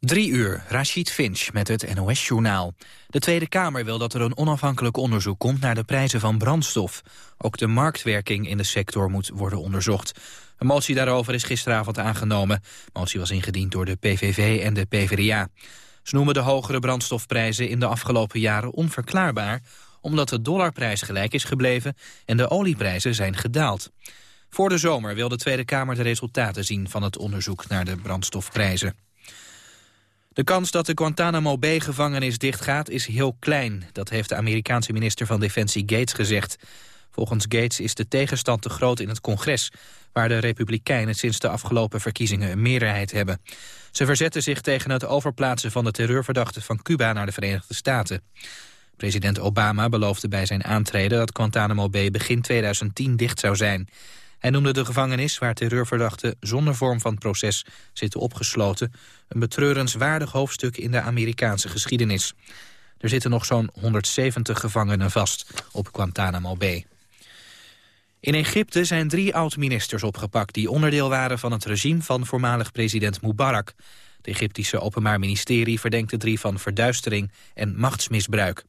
Drie uur, Rashid Finch met het NOS-journaal. De Tweede Kamer wil dat er een onafhankelijk onderzoek komt naar de prijzen van brandstof. Ook de marktwerking in de sector moet worden onderzocht. Een motie daarover is gisteravond aangenomen. De motie was ingediend door de PVV en de PvdA. Ze noemen de hogere brandstofprijzen in de afgelopen jaren onverklaarbaar... omdat de dollarprijs gelijk is gebleven en de olieprijzen zijn gedaald. Voor de zomer wil de Tweede Kamer de resultaten zien van het onderzoek naar de brandstofprijzen. De kans dat de Guantanamo Bay-gevangenis dichtgaat is heel klein. Dat heeft de Amerikaanse minister van Defensie Gates gezegd. Volgens Gates is de tegenstand te groot in het congres... waar de Republikeinen sinds de afgelopen verkiezingen een meerderheid hebben. Ze verzetten zich tegen het overplaatsen van de terreurverdachten van Cuba naar de Verenigde Staten. President Obama beloofde bij zijn aantreden dat Guantanamo Bay begin 2010 dicht zou zijn. Hij noemde de gevangenis waar terreurverdachten zonder vorm van proces zitten opgesloten... een betreurenswaardig hoofdstuk in de Amerikaanse geschiedenis. Er zitten nog zo'n 170 gevangenen vast op Guantanamo Bay. In Egypte zijn drie oud-ministers opgepakt... die onderdeel waren van het regime van voormalig president Mubarak. Het Egyptische Openbaar Ministerie verdenkt de drie van verduistering en machtsmisbruik.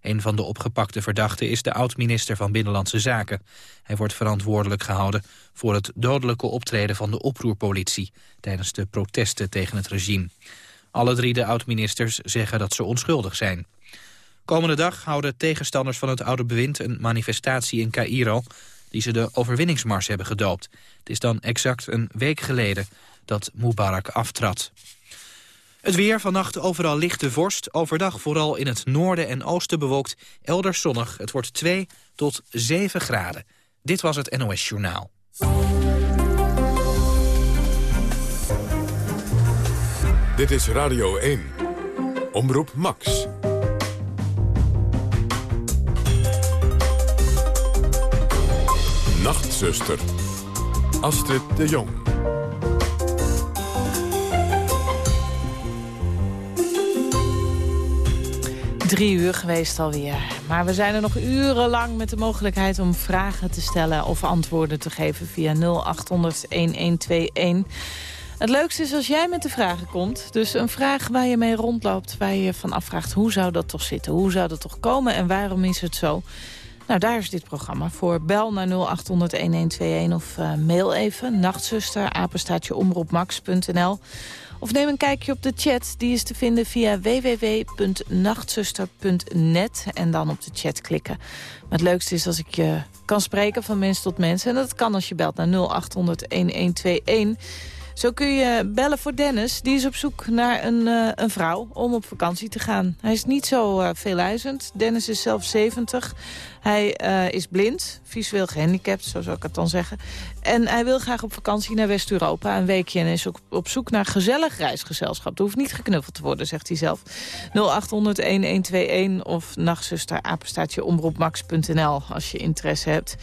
Een van de opgepakte verdachten is de oud-minister van Binnenlandse Zaken. Hij wordt verantwoordelijk gehouden voor het dodelijke optreden van de oproerpolitie... tijdens de protesten tegen het regime. Alle drie de oud-ministers zeggen dat ze onschuldig zijn. Komende dag houden tegenstanders van het oude bewind een manifestatie in Cairo... die ze de overwinningsmars hebben gedoopt. Het is dan exact een week geleden dat Mubarak aftrad. Het weer, vannacht overal lichte vorst. Overdag vooral in het noorden en oosten bewolkt. Elders zonnig. Het wordt 2 tot 7 graden. Dit was het NOS Journaal. Dit is Radio 1. Omroep Max. Nachtzuster. Astrid de Jong. Drie uur geweest alweer. Maar we zijn er nog urenlang met de mogelijkheid om vragen te stellen... of antwoorden te geven via 0800-1121. Het leukste is als jij met de vragen komt. Dus een vraag waar je mee rondloopt, waar je van afvraagt... hoe zou dat toch zitten, hoe zou dat toch komen en waarom is het zo... Nou, daar is dit programma voor. Bel naar 0800-1121 of uh, mail even. Nachtzuster. Of neem een kijkje op de chat. Die is te vinden via www.nachtzuster.net. En dan op de chat klikken. Maar het leukste is als ik je kan spreken van mens tot mens. En dat kan als je belt naar 0800-1121. Zo kun je bellen voor Dennis. Die is op zoek naar een, uh, een vrouw om op vakantie te gaan. Hij is niet zo uh, veeluizend. Dennis is zelf 70. Hij uh, is blind, visueel gehandicapt, zo zou ik het dan zeggen. En hij wil graag op vakantie naar West-Europa een weekje... en is ook op zoek naar gezellig reisgezelschap. Er hoeft niet geknuffeld te worden, zegt hij zelf. 0800-1121 of omroepmax.nl als je interesse hebt.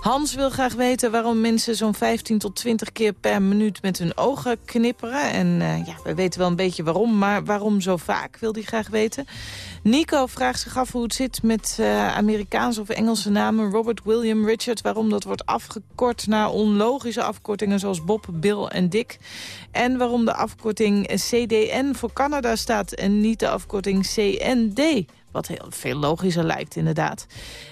Hans wil graag weten waarom mensen zo'n 15 tot 20 keer per minuut met hun ogen knipperen. En uh, ja, we weten wel een beetje waarom, maar waarom zo vaak wil hij graag weten. Nico vraagt zich af hoe het zit met uh, Amerikaanse of Engelse namen. Robert, William, Richard, waarom dat wordt afgekort naar onlogische afkortingen zoals Bob, Bill en Dick. En waarom de afkorting CDN voor Canada staat en niet de afkorting CND. Wat heel veel logischer lijkt, inderdaad.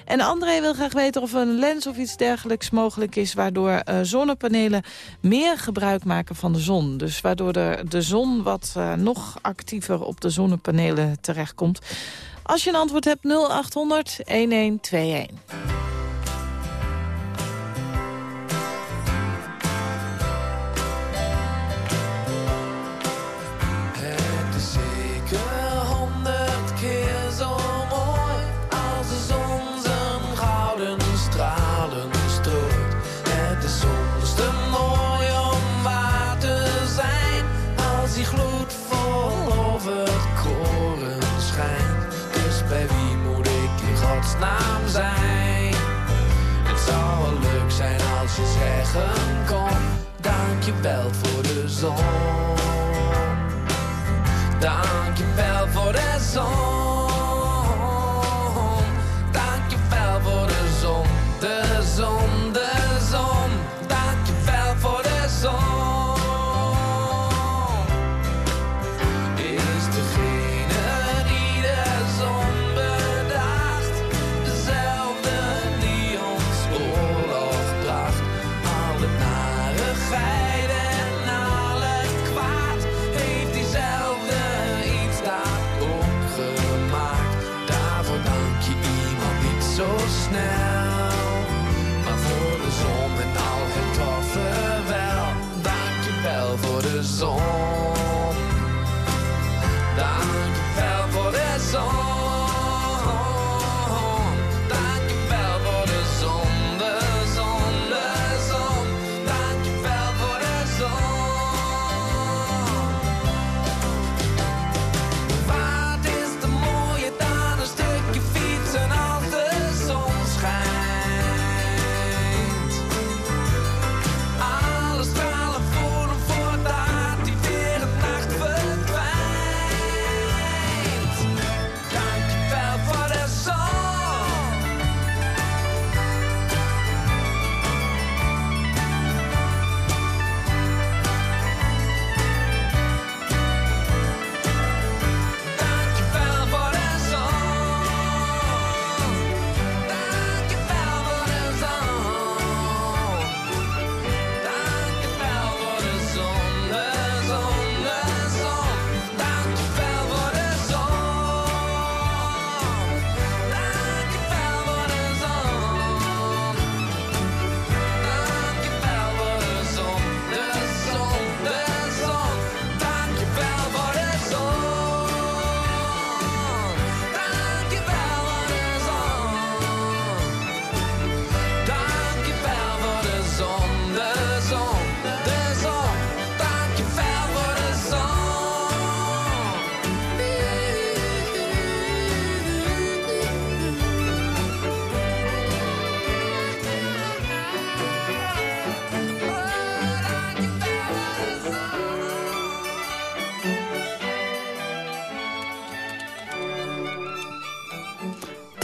En André wil graag weten of een lens of iets dergelijks mogelijk is... waardoor uh, zonnepanelen meer gebruik maken van de zon. Dus waardoor de, de zon wat uh, nog actiever op de zonnepanelen terechtkomt. Als je een antwoord hebt, 0800 1121. Dankjewel voor de zon.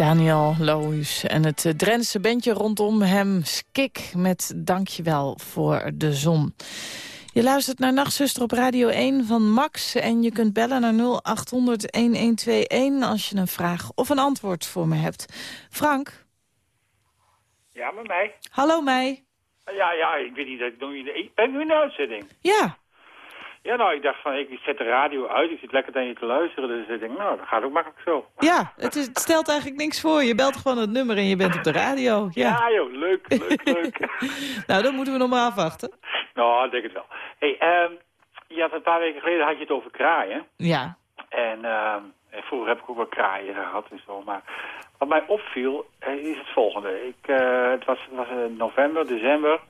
Daniel Loos en het eh, Drentse bandje rondom hem, Skik, met Dankjewel voor de zon. Je luistert naar Nachtzuster op Radio 1 van Max en je kunt bellen naar 0800-1121 als je een vraag of een antwoord voor me hebt. Frank? Ja, met mij. Hallo mij. Ja, ja, ik weet niet dat. Ik ben nu in de uitzending. Ja, Ja, nou, ik dacht van, ik zet de radio uit, ik zit lekker naar je te luisteren, dus ik denk, nou, dat gaat ook makkelijk zo. ja het, is, het stelt eigenlijk niks voor. Je belt gewoon het nummer en je bent op de radio. Ja. Ja, joh, leuk, leuk, leuk. Nou, dan moeten we nog maar afwachten. nou, ik denk het wel. hey, je had een paar weken geleden had je het over kraaien. Ja. En en vroeger heb ik ook wel kraaien gehad en zo, maar wat mij opviel eh, is het volgende. Ik, eh, het was, was eh, november, december.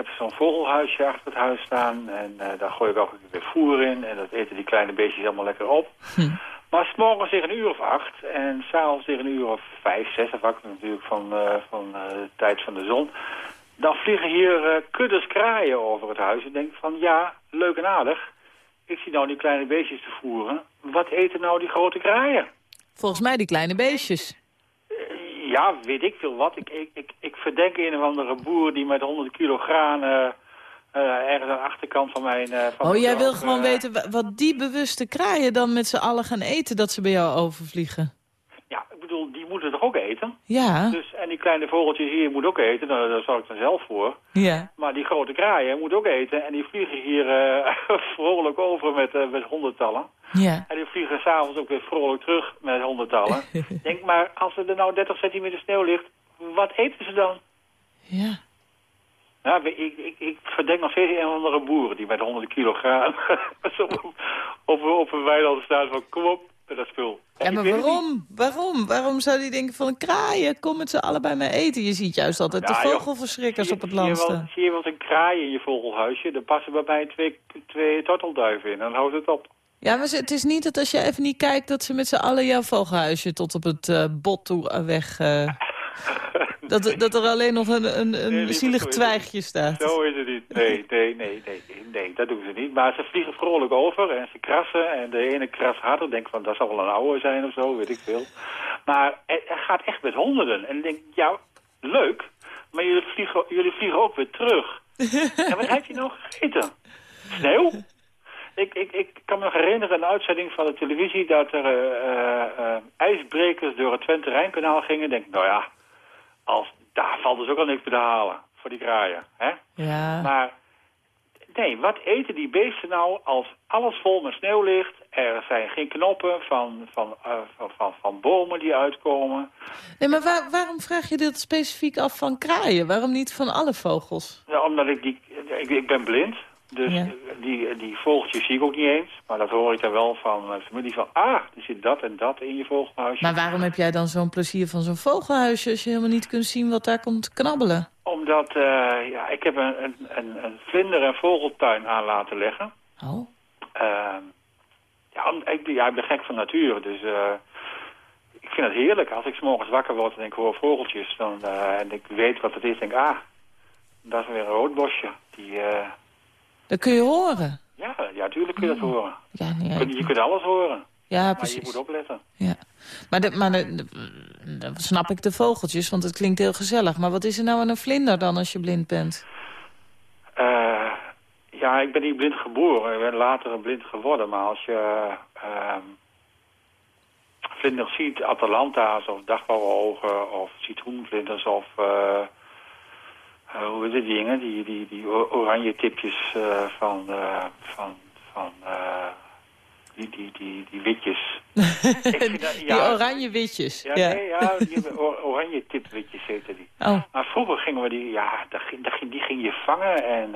Ik heb zo'n vogelhuisje achter het huis staan en eh, daar gooi ik elke keer weer voer in en dat eten die kleine beestjes allemaal lekker op. Maar s'morgens tegen een uur of acht en s'avonds tegen een uur of vijf, zes, afhankelijk natuurlijk van, eh, van eh, de tijd van de zon. Dan vliegen hier kuddes kraaien over het huis. En denk van, ja, leuk en aardig. Ik zie nou die kleine beestjes te voeren. Wat eten nou die grote kraaien? Volgens mij die kleine beestjes. Ja, weet ik veel wat. Ik, ik, ik, ik verdenk een of andere boer die met 100 kilo graan... eh, eh, ergens aan de achterkant van mijn... eh, van Oh, mijn jij wil gewoon weten wa- wat die bewuste kraaien dan met z'n allen gaan eten... dat ze bij jou overvliegen. Bedoel, die moeten toch ook eten? Ja, Dus, en die kleine vogeltjes hier moeten ook eten, daar, daar zorg ik dan zelf voor. ja. Maar die grote kraaien moeten ook eten en die vliegen hier eh, vrolijk over met, eh, met honderdtallen. Ja. En die vliegen s'avonds ook weer vrolijk terug met honderdtallen. Denk maar, als er nou 30 centimeter sneeuw ligt, wat eten ze dan? Ja. Ja, ik, ik, ik verdenk nog steeds een of andere boeren die met honderden kilo graan zo op, op, op een weiland staan van kom op dat spul. Ja, maar waarom? Waarom? Waarom zou die denken van een kraaien? Kom met z'n allen bij mij eten. Je ziet juist altijd Ja, de vogelverschrikkers op het land zie. Zie je eens een kraai in je vogelhuisje? Dan passen bij mij twee, twee tortelduiven in. Dan houdt het op. Ja, maar het is niet dat als je even niet kijkt... dat ze met z'n allen jouw vogelhuisje tot op het eh, bot toe eh, weg... eh, dat, dat er alleen nog een, een, een zielig twijgje staat. Zo is het niet. Nee, nee, nee, nee, nee, dat doen ze niet. Maar ze vliegen vrolijk over en ze krassen. En de ene kras harder. Denk van, dat zal wel een oude zijn of zo, weet ik veel. Maar het, gaat echt met honderden. En ik denk, ja, leuk. Maar jullie vliegen, jullie vliegen ook weer terug. en wat heb je nou gegeten? Sneeuw? Ik, ik, ik kan me nog herinneren een uitzending van de televisie... dat er eh, eh, eh, ijsbrekers door het Twente-Rijnkanaal gingen. Ik denk, nou ja, als, daar valt dus ook al niks te halen voor die kraaien. Hè? Ja. Maar nee, wat eten die beesten nou als alles vol met sneeuw ligt? Er zijn geen knoppen van, van, eh, van, van, van bomen die uitkomen. Nee, maar waar- waarom vraag je dit specifiek af van kraaien? Waarom niet van alle vogels? Ja, omdat ik die... Ik, ik ben blind. Dus Ja. die, die vogeltjes zie ik ook niet eens. Maar dat hoor ik dan wel van mijn familie van... Ah, er zit dat en dat in je vogelhuisje. Maar waarom heb jij dan zo'n plezier van zo'n vogelhuisje... als je helemaal niet kunt zien wat daar komt knabbelen? Omdat eh, ja, ik heb een, een, een, een vlinder- en vogeltuin aan laten leggen. Oh. Ehm, ja, ik, ja, ik ben gek van natuur, dus eh, ik vind het heerlijk. Als ik 's morgens wakker word en ik hoor vogeltjes dan, eh, en ik weet wat het is, denk ik, ah, dat is weer een roodbosje. Die, eh, Dat kun je horen. ja, ja, tuurlijk kun je dat horen. Ja, nee, Je kunt, je kunt alles horen, ja maar je precies. moet opletten. Ja. Maar, de, maar de, de- dan snap ik de vogeltjes, want het klinkt heel gezellig. Maar wat is er nou aan een vlinder dan als je blind bent? Eh, ja, ik ben niet blind geboren, ik ben later blind geworden, maar als je ehm vlinders ziet, atalanta's of dagblauwogen of citroenvlinders of... eh, eh, hoe heet die dingen? Die, die, die oranje tipjes eh, van, eh, van, van die, die, die, die witjes. Dat- Die oranje witjes. Ja, Ja. nee, ja, die or- oranje tipwitjes heten die. Oh, Maar vroeger gingen we die, ja, daar ging, daar ging, die ging je vangen en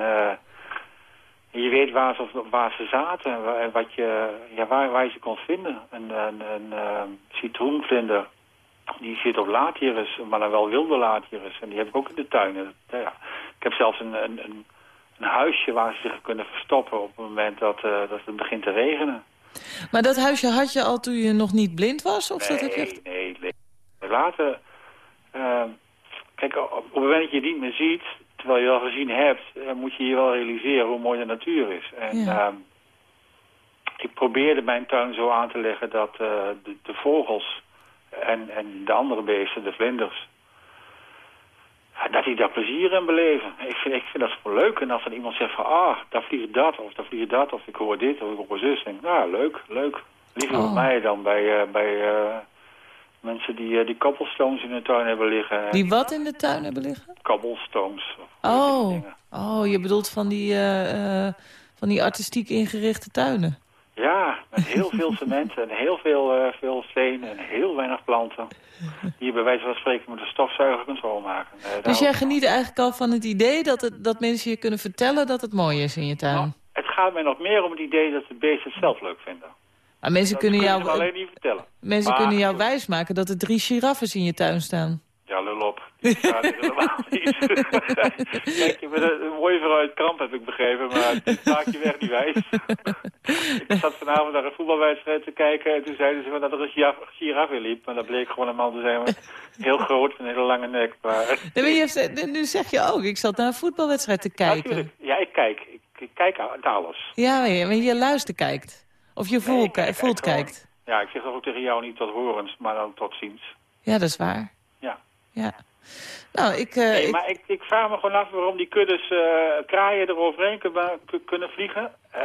je weet waar ze, waar ze zaten en wa- en wat je, ja, waar, waar je ze kon vinden. Een, een, een citroenvlinder, die zit op laatjes, maar dan wel wilde laatjes. En die heb ik ook in de tuin. Dat- ja. Ik heb zelfs een, een, een, een huisje waar ze zich kunnen verstoppen op het moment dat, eh, dat het begint te regenen. maar dat huisje had je al toen je nog niet blind was? Of dat heb je Nee, echt... nee, nee. Later, ehm, kijk, op, op het moment dat je het niet meer ziet, terwijl je al gezien hebt, eh, moet je je wel realiseren hoe mooi de natuur is. En Ja. ehm, ik probeerde mijn tuin zo aan te leggen dat eh, de, de vogels en, en de andere beesten, de vlinders, dat die daar plezier in beleven. Ik vind, ik vind dat gewoon leuk. En als dan iemand zegt van, ah, daar vliegt dat, of daar vliegt dat, of ik hoor dit, of ik hoor zus, denk nou, leuk, leuk. Liever Oh. bij mij dan bij, eh, bij eh, mensen die, eh, die cobblestones in hun tuin hebben liggen. Die wat in de tuin hebben liggen? Cobblestones. Oh, oh je bedoelt van die, van die artistiek ingerichte tuinen. Ja, met heel veel cement en heel veel, eh, veel steen en heel weinig planten. Die je bij wijze van spreken met een stofzuiger kunt schoonmaken. Eh, Dus jij geniet eigenlijk al van het idee dat, het, dat mensen je kunnen vertellen dat het mooi is in je tuin. Nou, het gaat mij nog meer om het idee dat de beesten het zelf leuk vinden. Maar mensen Dat kunnen jou, alleen niet vertellen. mensen Maar- kunnen jou wijsmaken dat er drie giraffen in je tuin staan. Ja, lul op. Die er helemaal niet. Kijk, je bent een, een mooie vrouw uit Kamp, heb ik begrepen, maar het maakt je weg niet wijs. ik zat vanavond naar een voetbalwedstrijd te kijken en toen zeiden ze van dat er een giraf, in liep. Maar dat bleek gewoon een man te zijn met heel groot met een hele lange nek. Maar, Nee, nu zeg je ook, ik zat naar een voetbalwedstrijd te kijken. Ja, ik kijk. Ik, ik kijk naar alles. Ja, maar je, maar je luistert kijkt. Of je voelt, kijk voelt kijkt. Ja, ik zeg toch ook tegen jou niet tot horens, maar dan tot ziens. Ja, dat is waar. Ja. Ja. Nou, ik... eh, Nee, ik- maar ik, ik vraag me gewoon af waarom die kuddes eh, kraaien eroverheen kunnen, kunnen vliegen. eh,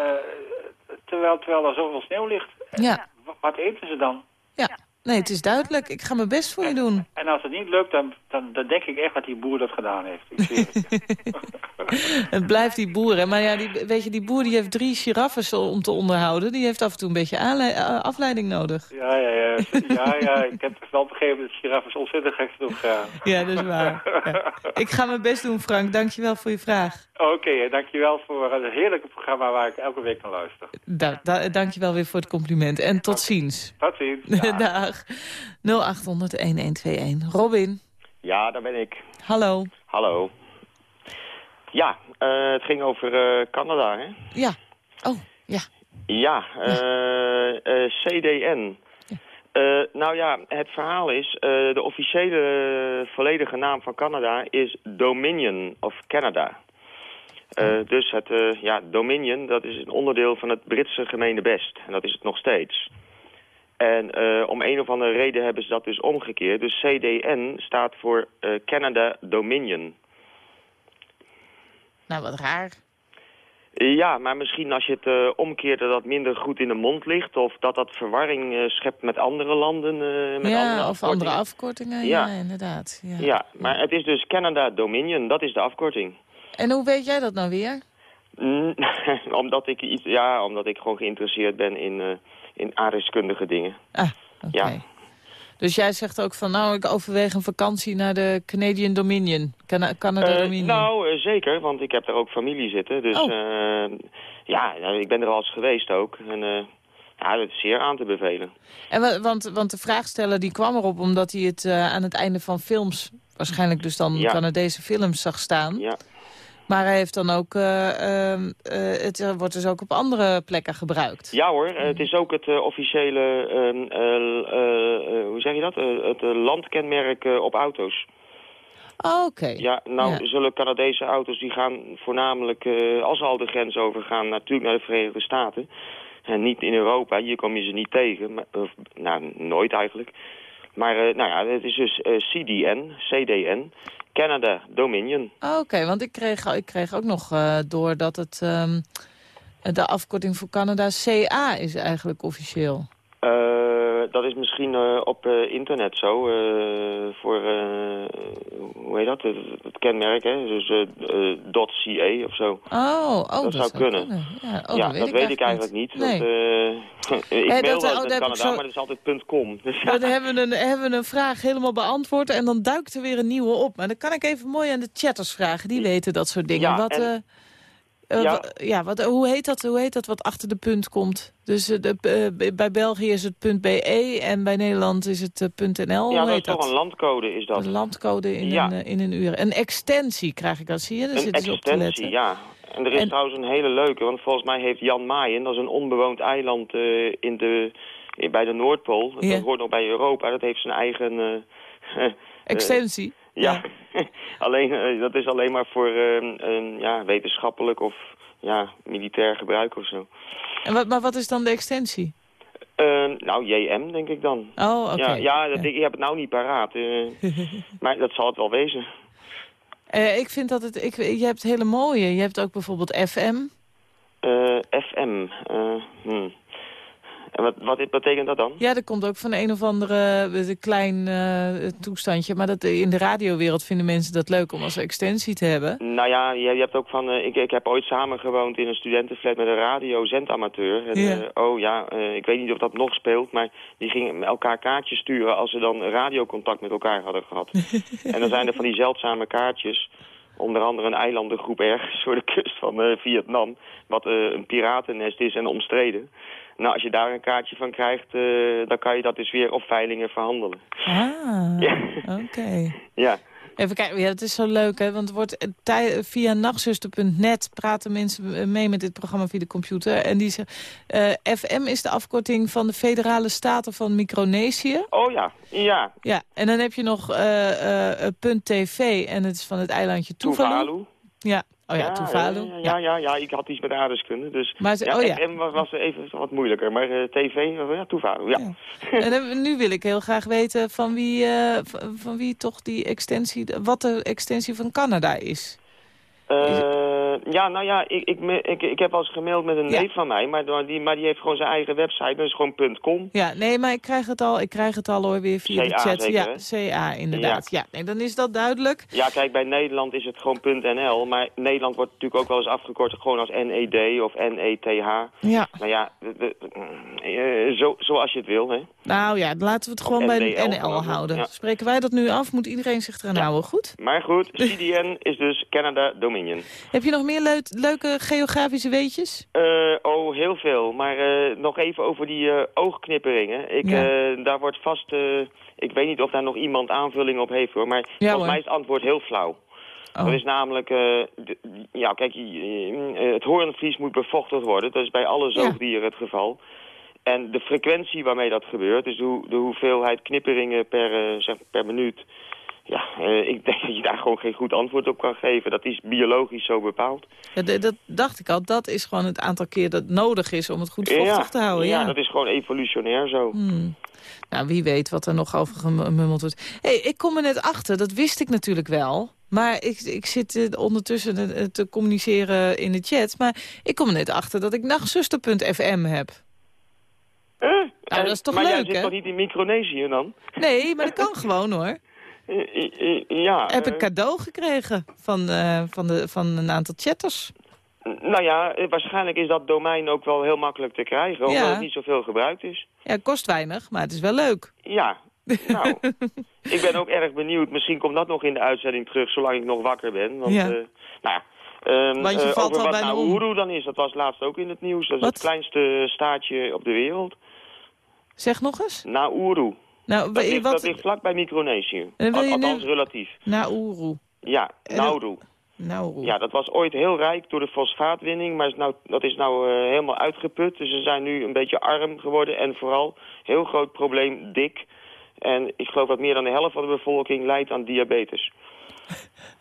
terwijl, terwijl er zoveel sneeuw ligt. ja, Wat, wat eten ze dan? ja. Nee, het is duidelijk. Ik ga mijn best voor je doen. En als het niet lukt, dan, dan, dan denk ik echt dat die boer dat gedaan heeft. Ik het blijft die boeren. Maar ja, die, weet je, die boer die heeft drie giraffes om te onderhouden. Die heeft af en toe een beetje eh, afleiding nodig. ja, ja, ja, ja, ja. Ik heb wel begrepen dat giraffen ontzettend gek genoeg gaan. Ja, dat is waar. Ja. Ik ga mijn best doen, Frank. Dankjewel voor je vraag. Oké, en dankjewel voor het heerlijke programma waar ik elke week naar luister. Da da dankjewel weer voor het compliment. En tot ziens. Tot ziens. Dag. Dag. 0800-1121. Robin, Ja, daar ben ik. hallo. Hallo. Ja, eh, het ging over eh, Canada, hè? Ja. Oh, ja. Ja, eh, CDN. Nou ja, het verhaal is, de officiële volledige naam van Canada is Dominion of Canada. Dus het ja, Dominion, dat is een onderdeel van het Britse gemene best. En dat is het nog steeds. En eh, om een of andere reden hebben ze dat dus omgekeerd. Dus CDN staat voor eh, Canada Dominion. Nou, wat raar. Ja, maar misschien als je het eh, omkeert dat dat minder goed in de mond ligt... of dat dat verwarring schept met andere landen. met ja, andere of andere afkortingen. Ja, Ja. inderdaad. Ja. Ja, maar het is dus Canada Dominion, dat is de afkorting. En hoe weet jij dat nou weer? Omdat, ik iets, ja, omdat ik gewoon geïnteresseerd ben in, in aardrijkskundige dingen. Ah, oké. Ja. Dus jij zegt ook van, nou, ik overweeg een vakantie naar de Canadian Dominion. Cana Canada Eh, Dominion. nou, eh, zeker, want ik heb daar ook familie zitten. Dus Oh. eh, ja, nou, ik ben er al eens geweest ook. En ja, dat is zeer aan te bevelen. En wa- want, want de vraagsteller die kwam erop omdat hij het aan het einde van films... waarschijnlijk dus dan Ja. Canadese films zag staan. Ja. Maar hij heeft dan ook... eh, ehm, eh, het eh, wordt dus ook op andere plekken gebruikt. Ja hoor, het is ook het officiële, ehm, eh, eh, eh, hoe zeg je dat? Het landkenmerk op auto's. Oh, Oké. Ja, nou Ja. zullen Canadese auto's die gaan voornamelijk, als ze al de grens overgaan, natuurlijk naar de Verenigde Staten. En niet in Europa, hier kom je ze niet tegen. Maar, of, nou, nooit eigenlijk. Maar eh, nou ja, het is dus eh, CDN, CDN, Canada Dominion. Oh, Oké, want ik kreeg, ik kreeg ook nog eh, door dat het... ehm, de afkorting voor Canada CA is eigenlijk officieel. Eh, dat is misschien eh, op eh, internet zo, eh, voor, eh, hoe heet dat, het, kenmerk, hè? Dus eh, eh, .ca of zo. Oh, oh dat, zou kunnen. Ja, oh, ja, dat weet, ik, weet ik eigenlijk niet. Nee. Dat, eh, ik Hé, mail dat- oh, Canada, zo- maar dat is altijd .com. Dus ja. Dan hebben we, een, hebben we een vraag helemaal beantwoord en dan duikt er weer een nieuwe op. Maar dan kan ik even mooi aan de chatters vragen, die weten dat soort dingen. Ja, wat, en- eh, Ja. ja, wat, hoe, heet dat, hoe heet dat wat achter de punt komt? Dus eh, de, eh, bij België is het .be en bij Nederland is het .nl. ja, hoe dat is toch dat? een landcode is dat. Een landcode in, Ja. een, in een uur. Een extensie krijg ik dat, zie je? Daar Een op extensie, ja. En er is En- trouwens een hele leuke, want volgens mij heeft Jan Maaien, dat is een onbewoond eiland in de, bij de Noordpool. Ja. Dat hoort nog bij Europa, dat heeft zijn eigen... Extensie? Ja, alleen, dat is alleen maar voor een, ja, wetenschappelijk of ja, militair gebruik of zo. En wat, maar wat is dan de extensie? Eh, nou, JM denk ik dan. Oh, oké. Ja, ja, dat, Ik, ik heb het nou niet paraat. eh, maar dat zal het wel wezen. Eh, ik vind dat het... Ik, je hebt hele mooie. Je hebt ook bijvoorbeeld FM. Eh, FM. hmm. En wat, wat betekent dat dan? Ja, dat komt ook van een of andere eh, klein eh, toestandje. Maar dat, in de radiowereld vinden mensen dat leuk om als extensie te hebben. Nou ja, je, je hebt ook van... eh, ik, ik heb ooit samengewoond in een studentenflat met een radiozendamateur. En, Ja. oh ja, ik weet niet of dat nog speelt, maar die gingen elkaar kaartjes sturen als ze dan radiocontact met elkaar hadden gehad. en dan zijn er van die zeldzame kaartjes. Onder andere een eilandengroep ergens voor de kust van eh, Vietnam. Wat een piratennest is en omstreden. Nou, als je daar een kaartje van krijgt, eh, dan kan je dat dus weer op veilingen verhandelen. Ah, Ja. oké. Ja. Even kijken, ja, het is zo leuk, hè? Want het wordt eh, via nachtzuster.net praten mensen eh, mee met dit programma via de computer. En die zeggen, FM is de afkorting van de Federale Staten van Micronesië. Oh ja, ja. Ja, en dan heb je nog eh, .tv en het is van het eilandje Tuvalu. Tuvalu. Ja, oh ja, Tuvalu. Ja, ja, ja, ja, ik had iets met aardeskunde. Dus Maar ze- ja, oh ja. FM was, even wat moeilijker. Maar eh, tv, eh, ja, Tuvalu, ja. Ja. En dan- nu wil ik heel graag weten van wie, eh, van, van wie toch die extensie, wat de extensie van Canada is. Eh, ja, nou ja, ik, ik, ik, ik heb wel eens gemaild met een Ja. neef van mij, maar, die, maar die heeft gewoon zijn eigen website, dat is gewoon .com. Ja, nee, maar ik krijg het al, ik krijg het al hoor weer via de chat. zeker, ja? CA inderdaad. Ja. nee, dan is dat duidelijk. Ja, kijk, bij Nederland is het gewoon .nl, maar Nederland wordt natuurlijk ook wel eens afgekort gewoon als NED of NETH. Ja, Nou ja, de- de- eh, zo, zoals je het wil, hè. nou ja, laten we het gewoon Of bij NDL NL houden. ja. Spreken wij dat nu af? Moet iedereen zich eraan houden, goed? Maar goed, CDN is dus Canada Heb je nog meer leuk- leuke geografische weetjes? Eh, oh, heel veel. Maar eh, nog even over die eh, oogknipperingen. Ik, Ja. daar wordt vast... ik weet niet of daar nog iemand aanvulling op heeft, hoor. Maar Ja, volgens mij is het antwoord heel flauw. Oh. Dat is namelijk... ja, kijk, het hoornvlies moet bevochtigd worden. Dat is bij alle Ja. zoogdieren het geval. En de frequentie waarmee dat gebeurt, dus de, de hoeveelheid knipperingen per, zeg, per minuut... Ja, eh, ik denk dat je daar gewoon geen goed antwoord op kan geven. Dat is biologisch zo bepaald. Ja, dat dacht ik al. Dat is gewoon het aantal keer dat nodig is om het goed vochtig ja, te houden. Ja, ja, dat is gewoon evolutionair zo. Hmm. Nou, wie weet wat er nog over gemummeld wordt. hey, ik kom er net achter, dat wist ik natuurlijk wel. Maar ik, ik zit eh, ondertussen eh, te communiceren in de chat. Maar ik kom er net achter dat ik nachtzuster.fm heb. Eh? Nou, dat is toch maar jij leuk, zit hè? toch niet in Micronesië dan? Nee, maar dat kan gewoon hoor. Eh, eh, eh, ja. Heb eh, ik cadeau gekregen van, eh, van, de, van een aantal chatters. nou ja, eh, waarschijnlijk is dat domein ook wel heel makkelijk te krijgen, omdat Ja. het niet zoveel gebruikt is. Ja, het kost weinig, maar het is wel leuk. Ja, nou, ik ben ook erg benieuwd. Misschien komt dat nog in de uitzending terug, zolang ik nog wakker ben. Want, Ja. eh, nou ja, ehm, Want je eh, valt al wat. Nauru dan is, dat was laatst ook in het nieuws. Dat is Wat? het kleinste staatje op de wereld. Zeg nog eens. Nauru. Nou, Dat ligt, wat? dat ligt vlak bij Micronesië. Althans, relatief. Nauru. Ja, Nauru. Nauru. Ja, dat was ooit heel rijk door de fosfaatwinning, maar is nou, dat is nou eh, helemaal uitgeput. Dus ze zijn nu een beetje arm geworden en vooral, heel groot probleem, dik. En ik geloof dat meer dan de helft van de bevolking lijdt aan diabetes.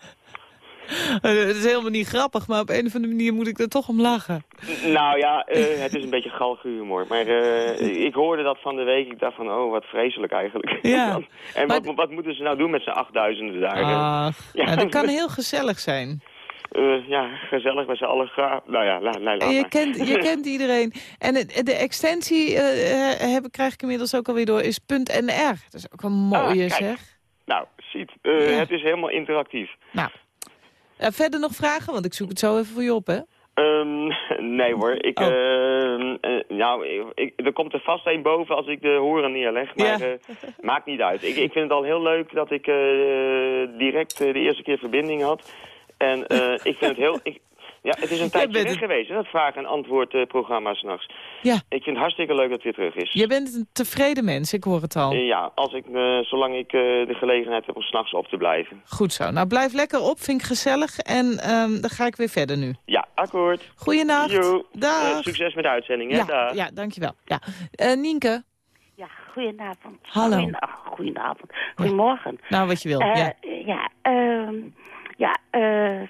Het is helemaal niet grappig, maar op een of andere manier moet ik er toch om lachen. nou ja, eh, het is een beetje galgenhumor. Maar eh, ik hoorde dat van de week. Ik dacht van, oh, wat vreselijk eigenlijk. Ja. en Maar wat, wat moeten ze nou doen met z'n achtduizenden daar? Ach, Ja. dat kan heel gezellig zijn. Eh, ja, gezellig met z'n allen. Gra- Nou ja, la, je kent, je kent iedereen. En de extensie, heb, krijg ik inmiddels ook alweer door, is .nr. Dat is ook een mooie, Ah, zeg. Nou, ziet, Ja. het is helemaal interactief. Nou, Verder nog vragen? Want ik zoek het zo even voor je op, hè? Ehm, nee hoor, ik, Oh. ehm, eh, nou, ik, er komt er vast een boven als ik de horen neerleg, maar Ja. eh, maakt niet uit. Ik, ik vind het al heel leuk dat ik eh, direct de eerste keer verbinding had. En ik vind het heel... Ik, ja, het is een tijdje weg het- geweest, hè, dat vraag- en antwoord-programma s'nachts. Ja, Ik vind het hartstikke leuk dat het weer terug is. je bent een tevreden mens, ik hoor het al. Ja, als ik, eh, zolang ik eh, de gelegenheid heb om s'nachts op te blijven. Goed zo. Nou, blijf lekker op, vind ik gezellig. En ehm, dan ga ik weer verder nu. Ja, akkoord. Goeienacht. Dag. Eh, succes met de uitzending, hè? ja, Dag. ja, dankjewel. Ja. Eh, Nienke, Ja, goedenavond. Hallo. Oh, goedenavond. Goedemorgen. nou wat je wil. Eh, ja. ja, ehm, ja eh,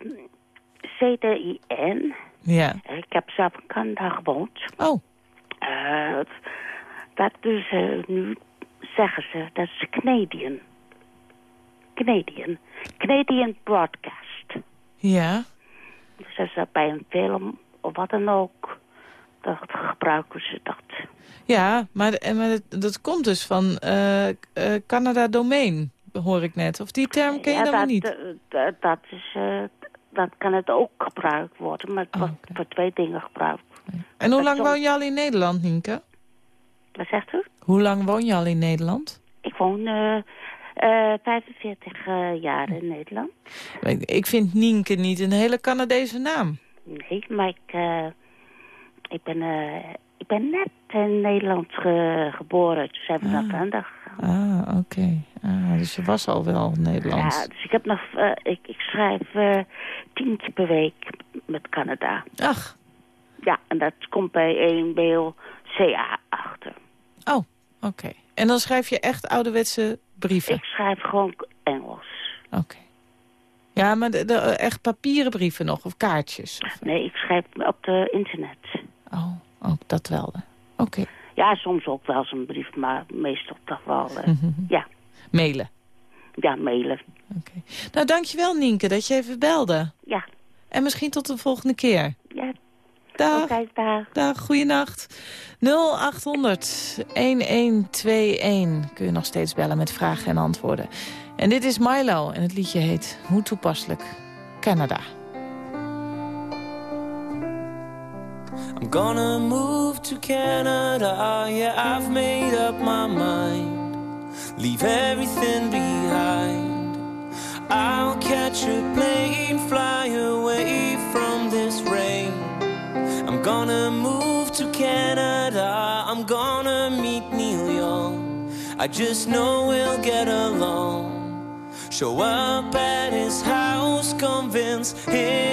CDIN. ja. Ik heb zelf in Canada gewoond. Oh, Eh, dat dus eh, nu zeggen ze, dat is Canadian. Canadian. Canadian Broadcast. Ja. Dus als dat bij een film of wat dan ook, dat gebruiken ze dat. Ja, maar, en maar dat, dat komt dus van eh, eh, Canada Domain, hoor ik net. Of die term ken je ja, dan dat, niet? eh, dat, dat is, eh, dat kan het ook gebruikt worden, maar het Oh, wordt voor twee dingen gebruikt. En hoe lang soms- woon je al in Nederland, Nienke? Wat zegt u? Hoe lang woon je al in Nederland? Ik woon eh, eh, 45 eh, jaar in Nederland. Ik, vind Nienke niet een hele Canadese naam. Nee, maar ik, eh, ik, ben, eh, ik ben net in Nederland ge- geboren. Dus hebben we Ah. dat aandacht. Ah, oké. Ah, dus je was al wel Nederlands. Ja, dus ik heb nog, eh, ik, ik schrijf eh tien keer per week met Canada. Ach, Ja, en dat komt bij één BL CA achter. oh, oké. En dan schrijf je echt ouderwetse brieven? Ik schrijf gewoon Engels. Oké. Ja, maar de, de, echt papieren brieven nog, of kaartjes? Of, Nee, ik schrijf op de internet. oh, ook dat wel. Oké. Ja, soms ook wel eens een brief, maar meestal toch wel, eh, Mhm. ja, Mailen. ja, mailen. Oké. Nou, dankjewel Nienke dat je even belde. Ja, En misschien tot de volgende keer. ja, Dag. daar. Dag, goeienacht. 0800 1121 kun je nog steeds bellen met vragen en antwoorden. En dit is Milo en het liedje heet Hoe toepasselijk Canada. I'm gonna move to Canada, yeah, I've made up my mind. Leave everything behind. I'll catch a plane, fly away from this rain. I'm gonna move to Canada, I'm gonna meet Neil Young. I just know we'll get along. Show up at his house, convince him.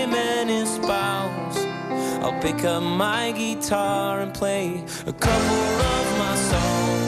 I'll pick up my guitar and play a couple of my songs.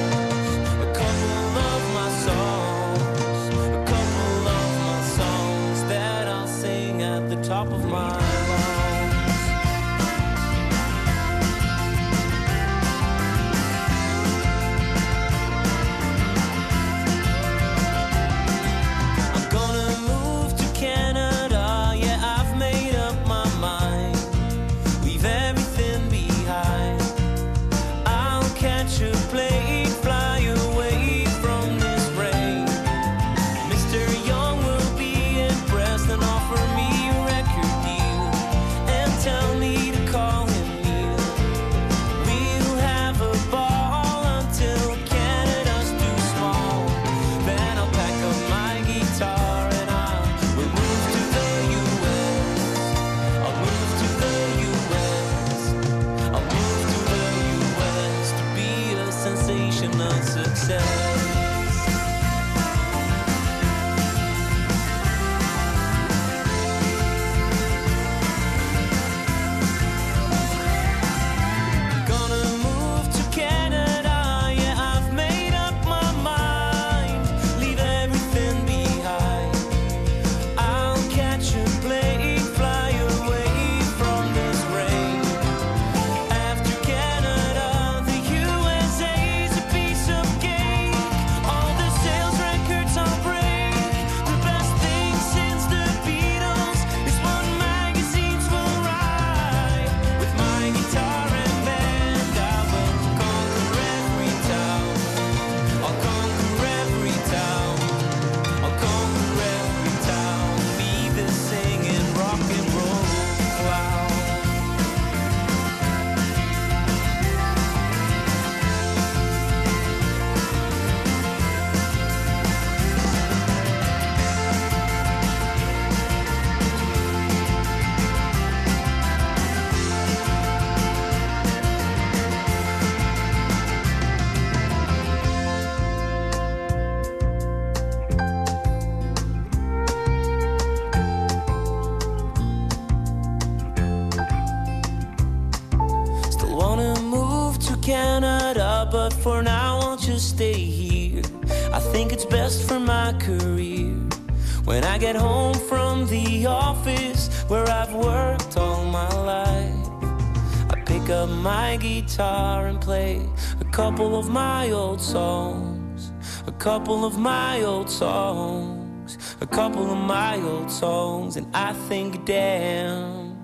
I get home from the office where I've worked all my life, I pick up my guitar and play a couple of my old songs, a couple of my old songs, a couple of my old songs, and I think, damn,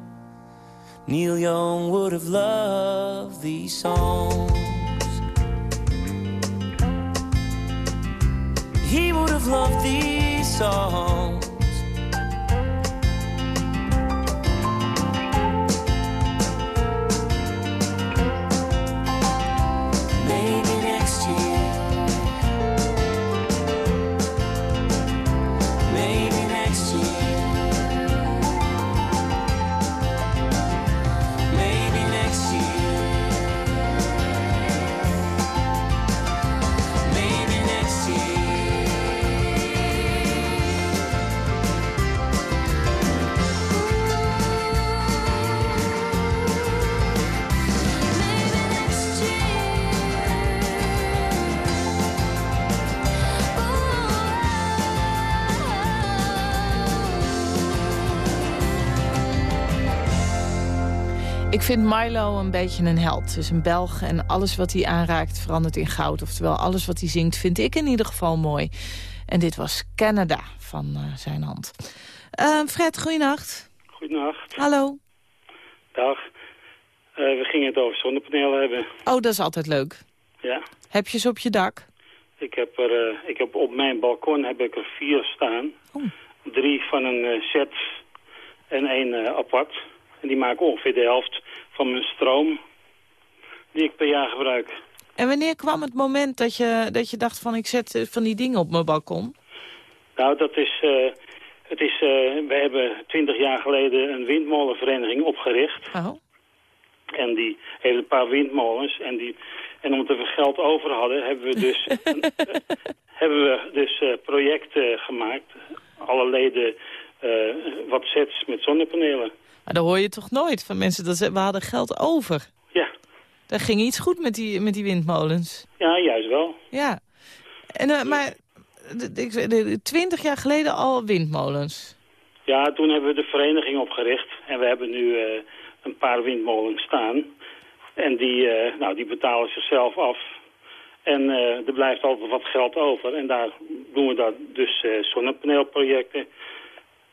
Neil Young would have loved these songs. He would have loved these songs. Ik vind Milo een beetje een held. Is een Belg en alles wat hij aanraakt verandert in goud. Oftewel, alles wat hij zingt vind ik in ieder geval mooi. En dit was Canada van uh, zijn hand. Uh, Fred, goeienacht. Goedenacht. Hallo. Dag. Uh, we gingen het over zonnepanelen hebben. Oh, dat is altijd leuk. Ja. Heb je ze op je dak? Ik heb, er, ik heb op mijn balkon heb ik er vier staan. Oh. Drie van een set en één apart. En die maken ongeveer de helft van mijn stroom die ik per jaar gebruik. En wanneer kwam het moment dat je, dat je dacht van ik zet eh, van die dingen op mijn balkon? Nou, dat is... Uh, het is uh, we hebben twintig jaar geleden een windmolenvereniging opgericht. Oh. En die heeft een paar windmolens. En, die, en omdat we geld over hadden, hebben we dus, hebben we dus uh, projecten gemaakt. Alle leden wat sets met zonnepanelen. Maar dat hoor je toch nooit van mensen dat ze, we hadden geld over. Ja. Daar ging iets goed met die, met die windmolens. Ja, juist wel. Ja. En, uh, maar twintig jaar geleden al windmolens? Ja, toen hebben we de vereniging opgericht. En we hebben nu uh, een paar windmolens staan. En die, uh, nou, die betalen zichzelf af. En er blijft altijd wat geld over. En daar doen we dat dus zonnepaneelprojecten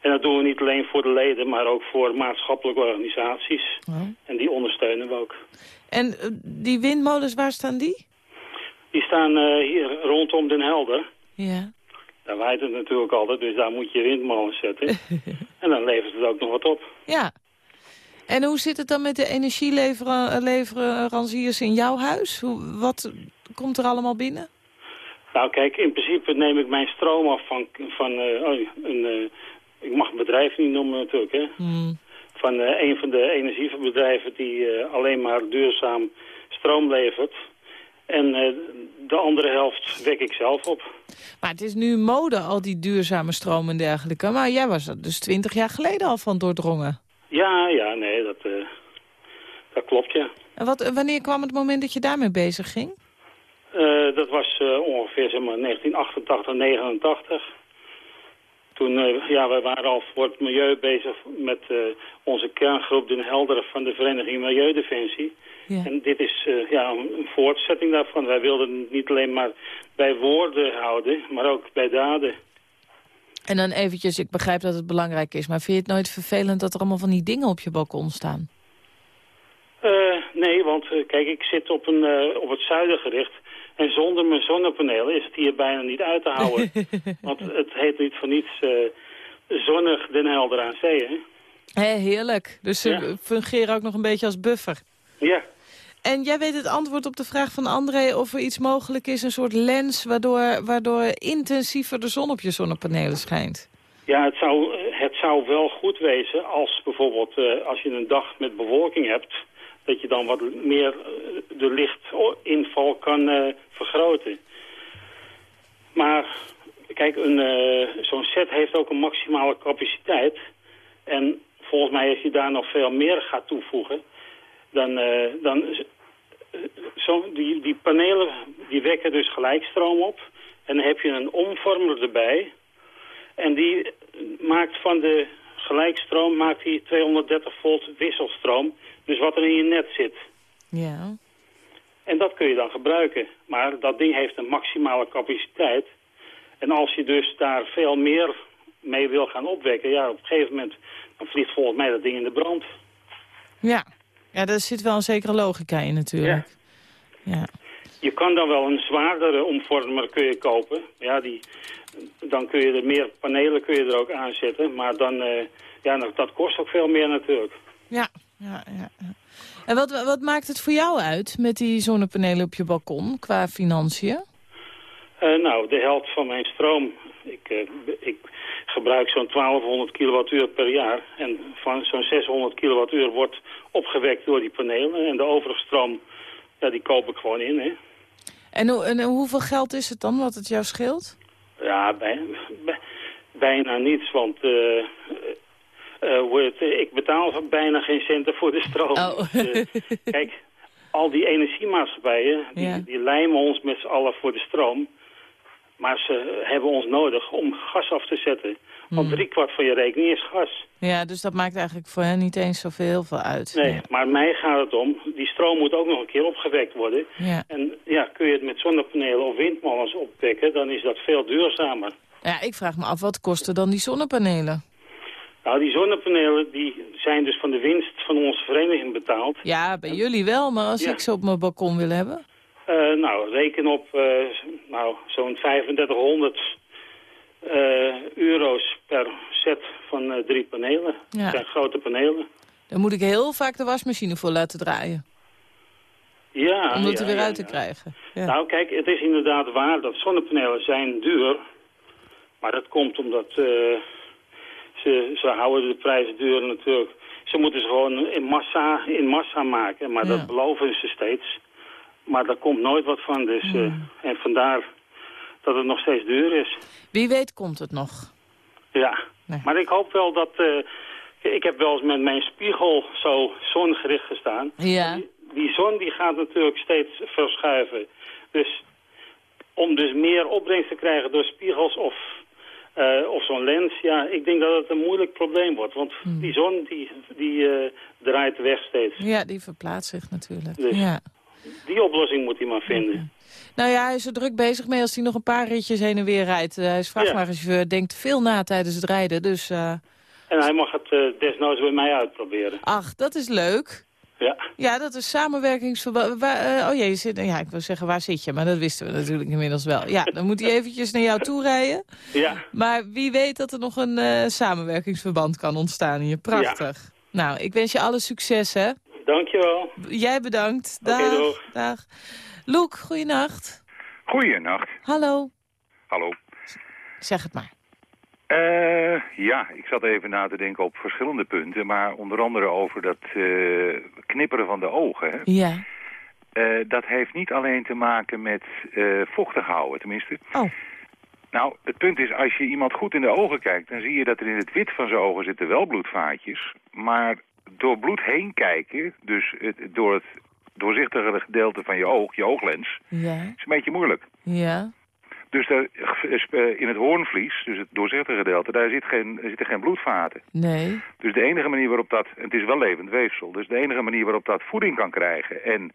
en dat doen we niet alleen voor de leden, maar ook voor maatschappelijke organisaties. Oh. En die ondersteunen we ook. En uh, die windmolens, waar staan die? Die staan uh, hier rondom Den Helder. Ja. Daar waait het natuurlijk altijd, dus daar moet je windmolens zetten. en dan levert het ook nog wat op. Ja. En hoe zit het dan met de energieleveranciers in jouw huis? Hoe, wat komt er allemaal binnen? Nou kijk, in principe neem ik mijn stroom af van, van uh, oh, een ik mag het bedrijf niet noemen natuurlijk, hè. Hmm. Van uh, een van de energiebedrijven die uh, alleen maar duurzaam stroom levert. En uh, de andere helft wek ik zelf op. Maar het is nu mode, al die duurzame stroom en dergelijke. Maar jij was er dus twintig jaar geleden al van doordrongen. Ja, ja, nee, dat, dat klopt, ja. En wat, wanneer kwam het moment dat je daarmee bezig ging? dat was ongeveer zeg maar, 1988, 89 toen, uh, ja, wij waren al voor het milieu bezig met uh, onze kerngroep Den Helder van de Vereniging Milieudefensie. Ja. En dit is uh, ja, een voortzetting daarvan. Wij wilden niet alleen maar bij woorden houden, maar ook bij daden. En dan eventjes, ik begrijp dat het belangrijk is, maar vind je het nooit vervelend dat er allemaal van die dingen op je balkon staan? nee, want kijk, ik zit op, een, op het zuiden gericht. En zonder mijn zonnepanelen is het hier bijna niet uit te houden. Want het heet niet voor niets uh, zonnig Den Helder aan zee, hè? Heerlijk. Dus ze Ja. fungeren ook nog een beetje als buffer. Ja. En jij weet het antwoord op de vraag van André of er iets mogelijk is, een soort lens waardoor, waardoor intensiever de zon op je zonnepanelen schijnt. Ja, het zou, het zou wel goed wezen als bijvoorbeeld eh, als je een dag met bewolking hebt... dat je dan wat meer eh, de lichtinval kan eh, vergroten. Maar kijk, een, eh, zo'n set heeft ook een maximale capaciteit. En volgens mij als je daar nog veel meer gaat toevoegen... dan, dan zo, die, die panelen die wekken dus gelijkstroom op. En dan heb je een omvormer erbij... En die maakt van de gelijkstroom maakt hij 230 volt wisselstroom. Dus wat er in je net zit. Ja. En dat kun je dan gebruiken. Maar dat ding heeft een maximale capaciteit. En als je dus daar veel meer mee wil gaan opwekken... ja, op een gegeven moment dan vliegt volgens mij dat ding in de brand. Ja. Ja, daar zit wel een zekere logica in natuurlijk. Ja. Je kan dan wel een zwaardere omvormer kun je kopen. Ja, die, dan kun je er meer panelen kun je er ook aanzetten. Maar dan, eh, ja, dat- dat kost ook veel meer natuurlijk. Ja, ja, ja. ja. En wat, wat maakt het voor jou uit met die zonnepanelen op je balkon qua financiën? Eh, nou, de helft van mijn stroom. Ik, eh, ik gebruik zo'n 1200 kilowattuur per jaar. En van zo'n 600 kilowattuur wordt opgewekt door die panelen. En de overige stroom, ja, die koop ik gewoon in, hè. En, hoe- en hoeveel geld is het dan wat het jou scheelt? Ja, bij, bij- bijna niets, want eh, eh, het, ik betaal bijna geen centen voor de stroom. Oh. Dus, eh, kijk, al die energiemaatschappijen, die, Ja. die lijmen ons met z'n allen voor de stroom. Maar ze hebben ons nodig om gas af te zetten. Want Hmm. driekwart van je rekening is gas. Ja, dus dat maakt eigenlijk voor hen niet eens zoveel heel veel uit. Nee, Ja. maar mij gaat het om, die stroom moet ook nog een keer opgewekt worden. Ja. En ja, kun je het met zonnepanelen of windmolens opwekken, dan is dat veel duurzamer. ja, ik vraag me af, wat kosten dan die zonnepanelen? Nou, die zonnepanelen die zijn dus van de winst van onze vereniging betaald. Ja, bij jullie wel, maar als Ja. ik ze op mijn balkon wil hebben... Eh, nou, reken op eh, nou, zo'n 3500 eh, euro's per set van eh, drie panelen. Ja. Dat zijn grote panelen. Dan moet ik heel vaak de wasmachine voor laten draaien. Ja, om ja, er weer ja, uit te krijgen. Ja. Nou, kijk, het is inderdaad waar dat zonnepanelen zijn duur. Maar dat komt omdat eh, ze, ze houden de prijzen duur natuurlijk. Ze moeten ze gewoon in massa, in massa maken, maar dat beloven ze steeds. Maar daar komt nooit wat van, dus... eh, en vandaar dat het nog steeds duur is. Wie weet komt het nog. Ja, Nee. maar ik hoop wel dat... eh, ik heb wel eens met mijn spiegel zo zongericht gestaan. Ja. Die, die zon die gaat natuurlijk steeds verschuiven. Dus om dus meer opbrengst te krijgen door spiegels of, eh, of zo'n lens... ja, ik denk dat het een moeilijk probleem wordt. Want die zon die, die eh, draait weg steeds. Ja, die verplaatst zich natuurlijk. Dus- Ja. Die oplossing moet hij maar vinden. Nou ja, hij is er druk bezig mee als hij nog een paar ritjes heen en weer rijdt. Eh, hij is vrachtwagenchauffeur, denkt veel na tijdens het rijden. Dus, eh, En hij mag het eh, desnoods bij mij uitproberen. ach, dat is leuk. Ja. Ja, dat is samenwerkingsverband. Eh, oh jee, je zit, ja, ik wil zeggen, waar zit je? Maar dat wisten we natuurlijk inmiddels wel. Ja, dan moet hij eventjes naar jou toe rijden. Ja, Maar wie weet dat er nog een eh, samenwerkingsverband kan ontstaan hier. Prachtig. Nou, ik wens je alle succes, hè. dankjewel. Jij bedankt. Dag. doeg. dag. Loek, goeienacht. Goeienacht. Hallo. Hallo. Zeg het maar. Eh, ja, ik zat even na te denken op verschillende punten, maar onder andere over dat eh, knipperen van de ogen. Hè. Ja. Eh, dat heeft niet alleen te maken met vochtig houden, tenminste. Oh. Nou, het punt is, als je iemand goed in de ogen kijkt, dan zie je dat er in het wit van zijn ogen zitten wel bloedvaatjes. Maar door bloed heen kijken, dus het, door het doorzichtige gedeelte van je oog, je ooglens, Ja. is een beetje moeilijk. Ja. Dus daar, eh, in het hoornvlies, dus het doorzichtige gedeelte, daar zit geen, zitten geen bloedvaten. Nee. Dus de enige manier waarop dat, en het is wel levend weefsel, dus de enige manier waarop dat voeding kan krijgen en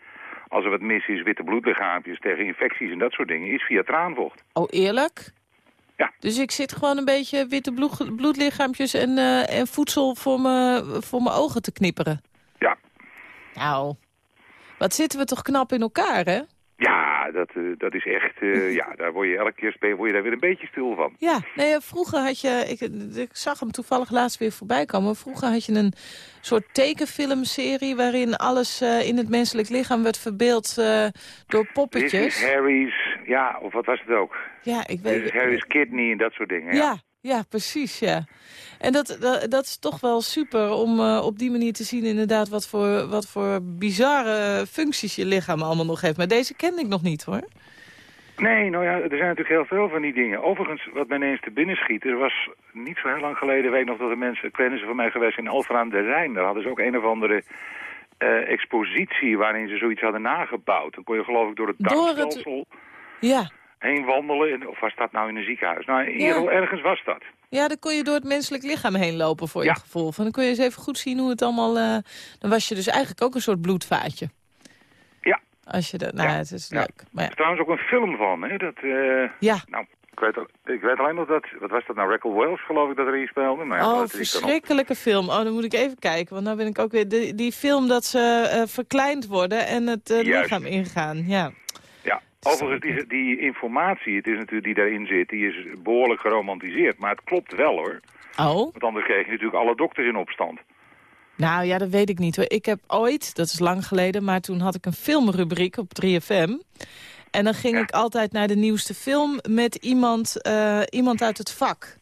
als er wat mis is, witte bloedlichaampjes tegen infecties en dat soort dingen, is via traanvocht. Oh, eerlijk? Ja. Dus ik zit gewoon een beetje witte bloed, bloedlichaampjes en, eh, en voedsel voor mijn voor mijn ogen te knipperen. Ja. Nou, wat zitten we toch knap in elkaar, hè? Ja, dat, eh, dat is echt, eh, ja, daar word je elke keer word je daar weer een beetje stil van. Ja, nee, ja, vroeger had je, ik, ik zag hem toevallig laatst weer voorbij komen. Vroeger had je een soort tekenfilmserie waarin alles eh, in het menselijk lichaam werd verbeeld eh, door poppetjes. is Harry's, ja, of wat was het ook? Ja, ik weet is Harry's kidney en dat soort dingen. Ja. Ja, ja, precies, ja. En dat, dat, dat is toch wel super om eh, op die manier te zien inderdaad wat voor, wat voor bizarre functies je lichaam allemaal nog heeft. Maar deze kende ik nog niet hoor. Nee, nou ja, er zijn natuurlijk heel veel van die dingen. Overigens, wat mij ineens te binnen schiet, er was niet zo heel lang geleden, weet ik nog dat er mensen, kennissen van mij geweest in Alphen aan de Rijn. Daar hadden ze ook een of andere eh, expositie waarin ze zoiets hadden nagebouwd. Dan kon je geloof ik door het darmstelsel Ja. Heen wandelen. En- Of was dat nou in een ziekenhuis? Nou, Ja. geval ergens was dat. ja, dan kon je door het menselijk lichaam heen lopen voor Ja. je gevoel. Van, dan kon je eens even goed zien hoe het allemaal... eh, dan was je dus eigenlijk ook een soort bloedvaatje. Als je dat, nou, het is Ja. leuk. Maar Er is trouwens ook een film van, hè? Dat, eh, ja. Nou, ik weet, ik weet alleen nog dat... Wat was dat nou? Rackle Wells, geloof ik, dat erin speelde. Nou, ja, oh, dat is dan op. verschrikkelijke film. Oh, dan moet ik even kijken, want nou ben ik ook weer... Die, die film dat ze eh, verkleind worden en het lichaam ingaan. Ja. Overigens, die, die informatie, het is natuurlijk die daarin zit, die is behoorlijk geromantiseerd. Maar het klopt wel, hoor. Oh? Want anders kreeg je natuurlijk alle dokters in opstand. Nou ja, dat weet ik niet. hoor. Ik heb ooit, dat is lang geleden, maar toen had ik een filmrubriek op 3FM. En dan ging ik altijd naar de nieuwste film met iemand, eh, iemand uit het vak.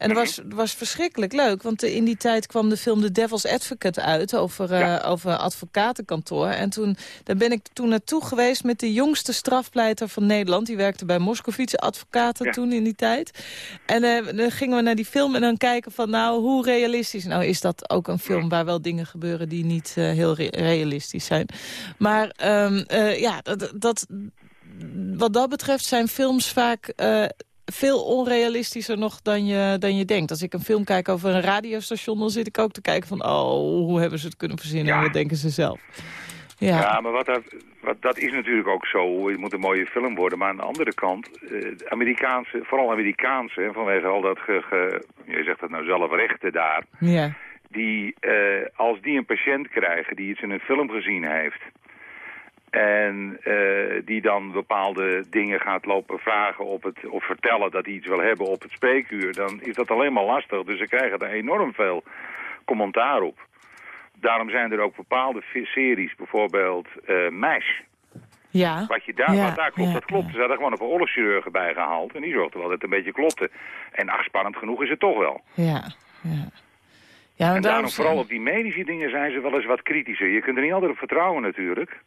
En dat was, was verschrikkelijk leuk, want in die tijd kwam de film The Devil's Advocate uit over, eh, over advocatenkantoor. En toen, daar ben ik toen naartoe geweest met de jongste strafpleiter van Nederland. Die werkte bij Moskovitse advocaten toen in die tijd. En eh, dan gingen we naar die film en dan kijken van nou, hoe realistisch. Nou is dat ook een film waar wel dingen gebeuren die niet eh, heel re- realistisch zijn. Maar ehm, eh, ja, dat, dat, wat dat betreft zijn films vaak... veel onrealistischer nog dan je, dan je denkt. Als ik een film kijk over een radiostation... dan zit ik ook te kijken van... oh, hoe hebben ze het kunnen verzinnen en wat denken ze zelf. Ja, Ja, maar wat dat, wat, dat is natuurlijk ook zo. Het moet een mooie film worden. Maar aan de andere kant, eh, Amerikaanse, vooral Amerikaanse, vanwege al dat, ge, ge- je zegt dat nou zelf, rechten daar. ja. Die, eh, als die een patiënt krijgen die iets in een film gezien heeft... en eh, die dan bepaalde dingen gaat lopen vragen op het, of vertellen dat hij iets wil hebben op het spreekuur... dan is dat alleen maar lastig. Dus ze krijgen er enorm veel commentaar op. Daarom zijn er ook bepaalde series, bijvoorbeeld MASH... Ja. Wat je daar, Ja, wat daar klopt, ja, dat klopt. Ze hadden gewoon een oorlogschirurgen bij gehaald. En die zorgden wel dat het een beetje klopte. En ach, spannend genoeg is het toch wel. Ja, ja. Ja, en daarom daarom vooral op die medische dingen zijn ze wel eens wat kritischer. Je kunt er niet altijd op vertrouwen natuurlijk.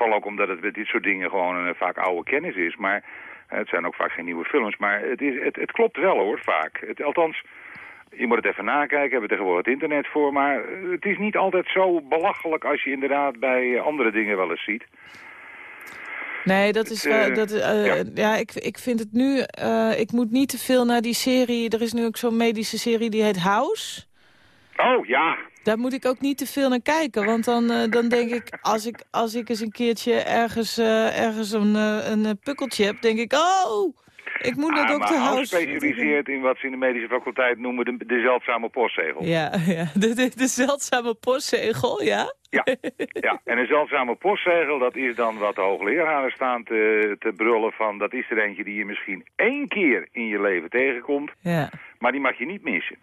Vooral ook omdat het met dit soort dingen gewoon eh, vaak oude kennis is. Maar eh, het zijn ook vaak geen nieuwe films. Maar het, is, het, het klopt wel hoor, vaak. Het, althans, je moet het even nakijken. We hebben tegenwoordig het internet voor. Maar eh, het is niet altijd zo belachelijk als je inderdaad bij andere dingen wel eens ziet. Nee, dat is wel... Dat, ja, ja. ik, ik vind het nu... ik moet niet te veel naar die serie... Er is nu ook zo'n medische serie die heet House. Oh, ja. Daar moet ik ook niet te veel naar kijken. Want dan, eh, dan denk ik, als ik, als ik eens een keertje ergens, eh, ergens een, eh, een pukkeltje heb... denk ik, oh, ik moet naar Ah, dokter House. gespecialiseerd in wat ze in de medische faculteit noemen de, de zeldzame postzegel. Ja, ja. De, de, de zeldzame postzegel, ja? Ja, ja, en een zeldzame postzegel, dat is dan wat de hoogleraren staan te, te brullen van... dat is er eentje die je misschien één keer in je leven tegenkomt, Ja. maar die mag je niet missen.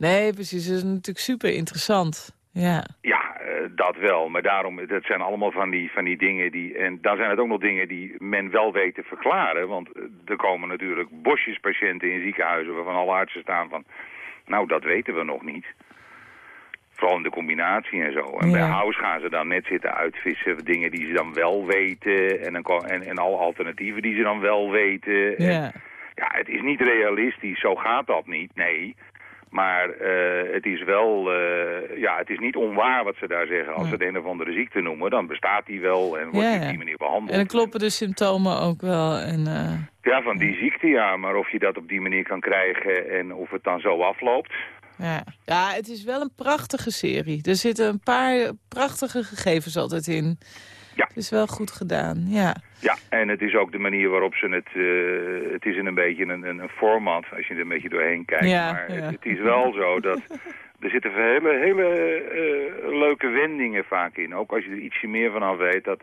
Nee, precies. Dat is natuurlijk super interessant. Ja. Ja, eh, dat wel, maar daarom, dat zijn allemaal van die, van die dingen die... en dan zijn het ook nog dingen die men wel weet te verklaren... want eh, er komen natuurlijk bosjes patiënten in ziekenhuizen... waarvan alle artsen staan van, nou, dat weten we nog niet... Vooral in de combinatie en zo. En bij. House gaan ze dan net zitten uitvissen. Dingen die ze dan wel weten. En, dan, en, en alle alternatieven die ze dan wel weten. En, Ja. ja, het is niet realistisch. Zo gaat dat niet. Nee. Maar eh, het is wel, eh, ja, het is niet onwaar wat ze daar zeggen. Als ze het een of andere ziekte noemen, dan bestaat die wel en wordt Ja, die op die manier behandeld. En dan kloppen de symptomen ook wel. En, eh, Ja, van die ziekte, ja. Maar of je dat op die manier kan krijgen en of het dan zo afloopt. ja. ja, het is wel een prachtige serie. Er zitten een paar prachtige gegevens altijd in. Ja. Het is wel goed gedaan, ja. Ja, en het is ook de manier waarop ze het... eh, het is in een beetje een, een, een format, als je er een beetje doorheen kijkt. Ja, maar ja. Het, het is wel zo dat... Er zitten hele, hele eh, leuke wendingen vaak in. Ook als je er ietsje meer van af weet. Dat,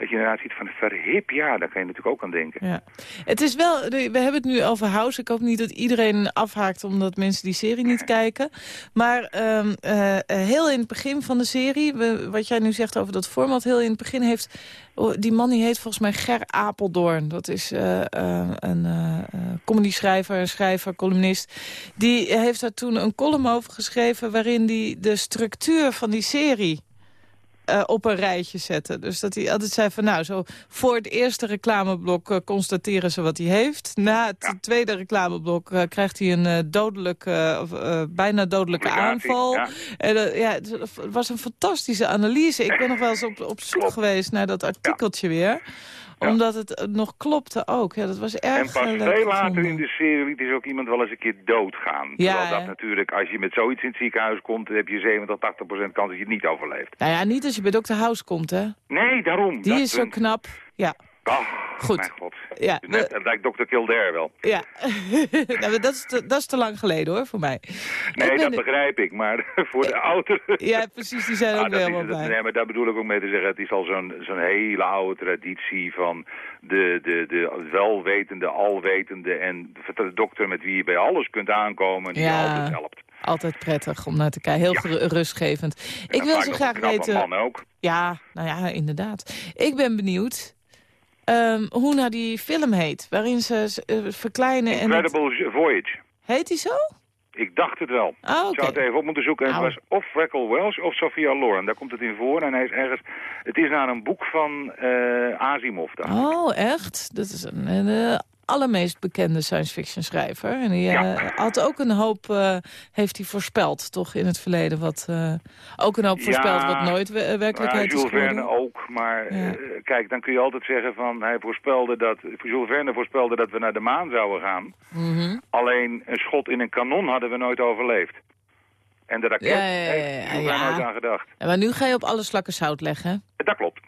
dat je inderdaad ziet van verhip, ja, daar kan je natuurlijk ook aan denken. Ja. Het is wel, we hebben het nu over House. Ik hoop niet dat iedereen afhaakt omdat mensen die serie niet kijken. Maar ehm, eh, heel in het begin van de serie, wat jij nu zegt over dat format, heel in het begin heeft, die man die heet volgens mij Ger Apeldoorn. Dat is eh, eh, een eh, comedyschrijver, een schrijver, columnist. Die heeft daar toen een column over geschreven waarin hij de structuur van die serie eh, op een rijtje zetten. Dus dat hij altijd zei van nou, zo voor het eerste reclameblok eh, constateren ze wat hij heeft. Na het tweede reclameblok eh, krijgt hij een dodelijke, of, bijna dodelijke aanval. ja. En, ja, het was een fantastische analyse. Ik ben nog wel eens op, op zoek geweest naar dat artikeltje weer. Omdat het nog klopte ook. Ja, dat was erg En pas veel later in de serie liet is ook iemand wel eens een keer doodgaan. Ja, Terwijl dat natuurlijk, als je met zoiets in het ziekenhuis komt... dan heb je 70, 80 procent kans dat je het niet overleeft. Nou ja, niet als je bij Dr. House komt, hè. Nee, daarom. Die dat is zo knap. Ja, Oh, Goed. mijn god. Ja, Net, we- lijkt Dr. Kildare wel. ja. nou, dat, is te, dat is te lang geleden, hoor, voor mij. Nee, dat begrijp ik, maar voor de ouderen... Ja, precies, die zijn Ah, ook is helemaal bij. Nee, maar daar bedoel ik ook mee te zeggen. Het is al zo'n zo'n hele oude traditie van de, de, de welwetende, alwetende... en de dokter met wie je bij alles kunt aankomen... die Ja. je altijd helpt. Altijd prettig om naar te kijken. Heel geru- rustgevend. Ik En wil zo graag weten... man ook. Ja, nou ja, inderdaad. Ik ben benieuwd ehm, hoe nou die film heet. Waarin ze eh, verkleinen en... het- Incredible Voyage. Heet die zo? Ik dacht het wel. Ah. Ik zou het even op moeten zoeken. En. Het was of Freckle Wells of Sophia Loren. Daar komt het in voor. En hij is ergens... Het is naar een boek van eh Asimov. ik. Oh, echt? Dat is een, een, eh, allermeest bekende science fiction schrijver. En die Ja. had ook een hoop, eh, heeft hij voorspeld, toch, in het verleden. Wat, eh, ook een hoop voorspeld wat nooit we- Ja, werkelijkheid is Jules Verne geworden. ook. Maar Ja. kijk, dan kun je altijd zeggen van... Hij voorspelde dat... Jules Verne voorspelde dat we naar de maan zouden gaan. Mhm. Alleen een schot in een kanon hadden we nooit overleefd. En de raket Ja, ja, ja, nooit aan gedacht. Maar nu ga je op alle slakken zout leggen. Dat klopt.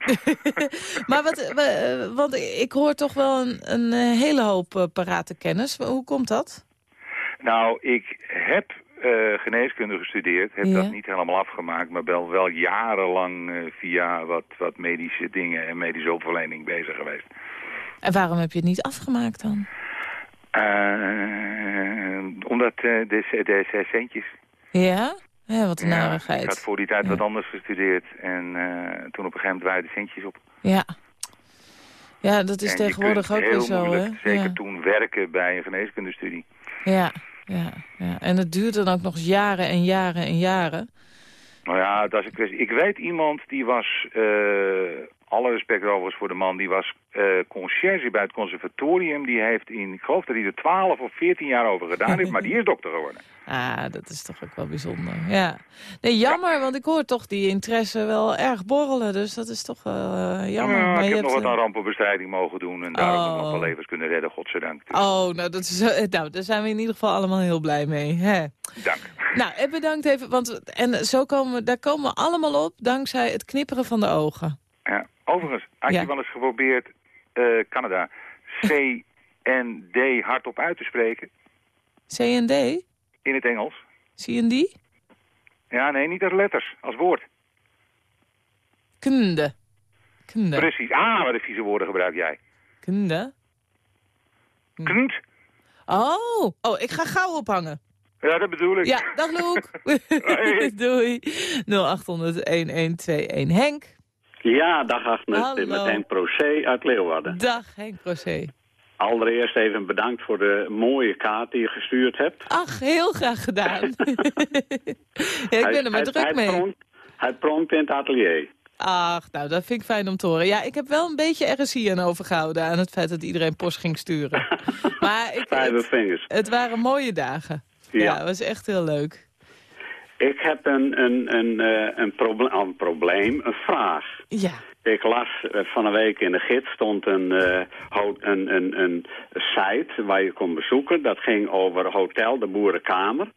Maar wat, wa- eh, want ik hoor toch wel een, een eh, hele hoop eh, parate kennis. Hoe komt dat? Nou, ik heb geneeskunde gestudeerd. Heb Ja. dat niet helemaal afgemaakt, maar ben wel jarenlang via wat, wat medische dingen en medische hulpverlening bezig geweest. En waarom heb je het niet afgemaakt dan? Omdat eh, de, de zes centjes. Ja? Ja, wat een Ja, narigheid. ik had voor die tijd Ja. wat anders gestudeerd en eh, toen op een gegeven moment waren de centjes op. Ja. Ja, dat is En tegenwoordig ook weer zo, hè? moeilijk, Zeker Ja. toen werken bij een geneeskundestudie. Ja, ja, ja. En het duurt dan ook nog jaren en jaren en jaren. Nou ja, dat is een kwestie. Ik weet iemand die was, eh, alle respect overigens voor de man, die was eh conciërge bij het conservatorium. Die heeft in, ik geloof dat hij er 12 of 14 jaar over gedaan heeft, maar die is dokter geworden. Ah, dat is toch ook wel bijzonder. Ja. Nee, jammer, want ik hoor toch die interesse wel erg borrelen. Dus dat is toch eh, jammer. Ja, maar ik je heb nog wat aan rampenbestrijding mogen doen en daar ook nog Oh. wel levens kunnen redden, godzijdank. Dus, Oh, nou, dat is, eh, nou, daar zijn we in ieder geval allemaal heel blij mee. Hè? Dank. Nou, en bedankt even, want en zo komen, daar komen we allemaal op dankzij het knipperen van de ogen. Ja. Overigens, had Ja. je wel eens geprobeerd eh, Canada C en D hardop uit te spreken CND? in het Engels? CND? Ja, nee, niet als letters, als woord. Kunde. Kunde. Precies. Ah, wat een vieze woorden gebruik jij. Kunde. Hm. Knt. Oh, oh, ik ga gauw ophangen. Ja, dat bedoel ik. Ja, dag Loek. Doei. 0800-1121. Henk. Ja, dag Agnes, Hallo. met Henk Procé uit Leeuwarden. Dag Henk Procé. Allereerst even bedankt voor de mooie kaart die je gestuurd hebt. Ach, heel graag gedaan. ja, ik ben er maar druk hij mee. Pronkt, hij pronkt in het atelier. Ach, nou, dat vind ik fijn om te horen. Ja, ik heb wel een beetje RSI aan overgehouden... aan het feit dat iedereen post ging sturen. maar ik, het, vingers. het waren mooie dagen. Ja, Ja. het was echt heel leuk. Ik heb een, een, een, eh, een, een probleem, een vraag. Ja. Ik las eh, van een week in de gids stond een, eh, een, een, een site waar je kon bezoeken. Dat ging over Hotel de Boerenkamer.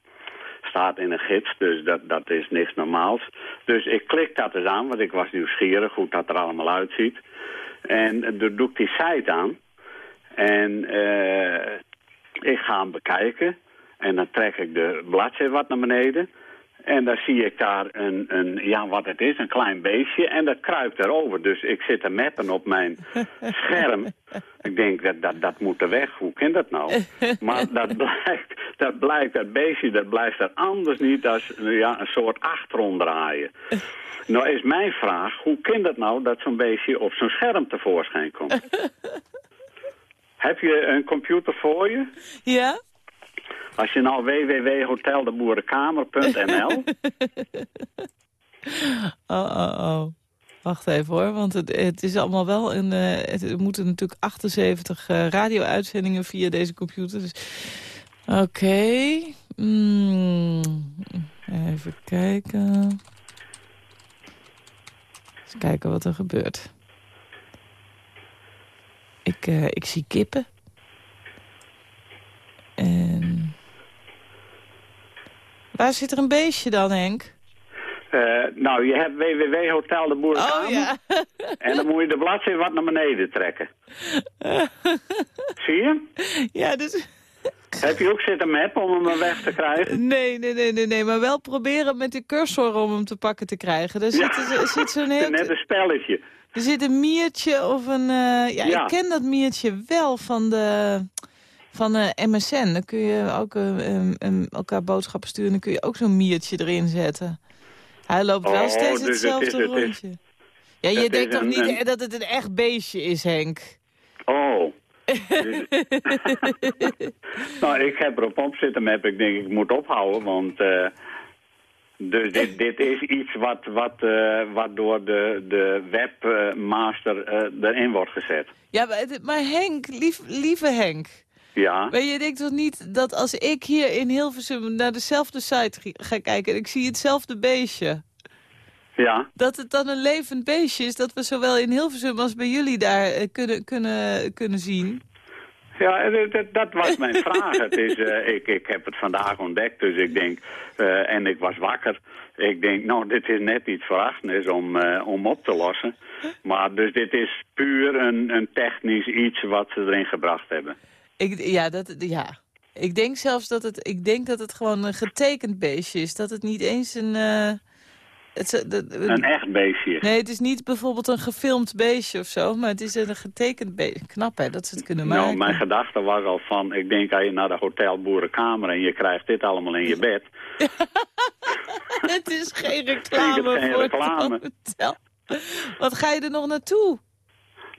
Staat in een gids, dus dat, dat is niks normaals. Dus ik klik dat eens aan, want ik was nieuwsgierig hoe dat er allemaal uitziet. En eh, dan doe ik die site aan. En ik ga hem bekijken. En dan trek ik de bladzijde wat naar beneden. En dan zie ik daar een, een, ja, wat het is, een klein beestje. En dat kruipt erover. Dus ik zit te meppen op mijn scherm. Ik denk, dat, dat, dat moet er weg. Hoe kan dat nou? Maar dat blijkt, dat blijkt, dat beestje, dat blijft er anders niet dan ja, een soort achterom draaien. Nou is mijn vraag, hoe kan dat nou dat zo'n beestje op zo'n scherm tevoorschijn komt? Heb je een computer voor je? Ja? Als je nou www.hoteldeboerenkamer.nl Oh, oh, oh. Wacht even hoor, want het, het is allemaal wel een... eh, het, er moeten natuurlijk 78 eh, radio-uitzendingen via deze computer. Dus... Oké. Mm, even kijken. Eens kijken wat er gebeurt. Ik, eh, ik zie kippen. Waar zit er een beestje dan, Henk? Eh, nou, je hebt www Hotel de Boerenkamer. Oh ja. en dan moet je de bladzijde wat naar beneden trekken. Zie je? Ja, dus... Heb je ook zitten mappen om hem weg te krijgen? Nee, nee, nee, nee, nee, maar wel proberen met de cursor om hem te pakken te krijgen. Er zit, er zit zo'n heel... Net een spelletje. Er zit een miertje of een... eh, ja, Ja. ik ken dat miertje wel van de, van de MSN. Dan kun je ook eh, em, elkaar boodschappen sturen. Dan kun je ook zo'n miertje erin zetten. Hij loopt wel Oh, steeds dus het hetzelfde is- het is- rondje. ja, je denkt toch niet een- eh, dat het een echt beestje is, Henk? Oh. nou, ik heb erop op zitten mappen. Ik denk, ik moet ophouden, want... eh, dus dit, dit is iets wat, wat, eh, wat door de, de webmaster eh, erin wordt gezet. Ja, maar, maar Henk, lief, lieve Henk... Ja. Maar je denkt toch niet dat als ik hier in Hilversum naar dezelfde site ga kijken... en ik zie hetzelfde beestje... Ja. dat het dan een levend beestje is... dat we zowel in Hilversum als bij jullie daar eh, kunnen, kunnen, kunnen zien? Ja, dat, dat, dat was mijn vraag. Het is, eh, ik, ik heb het vandaag ontdekt, dus ik denk, eh, en ik was wakker. Ik denk, nou, dit is net iets Agnes om, eh, om op te lossen. Maar dus dit is puur een, een technisch iets wat ze erin gebracht hebben. Ik, ja, dat, ja, ik denk zelfs dat het, ik denk dat het gewoon een getekend beestje is. Dat het niet eens een... eh, het, is- dat- Een echt beestje. Nee, het is niet bijvoorbeeld een gefilmd beestje of zo, maar het is een getekend beestje. Knap hè, dat ze het kunnen maken. Nou, mijn gedachte was al van, ik denk als je naar de hotel Boerenkamer en je krijgt dit allemaal in je bed. het is geen reclame voor het hotel. Wat ga je er nog naartoe?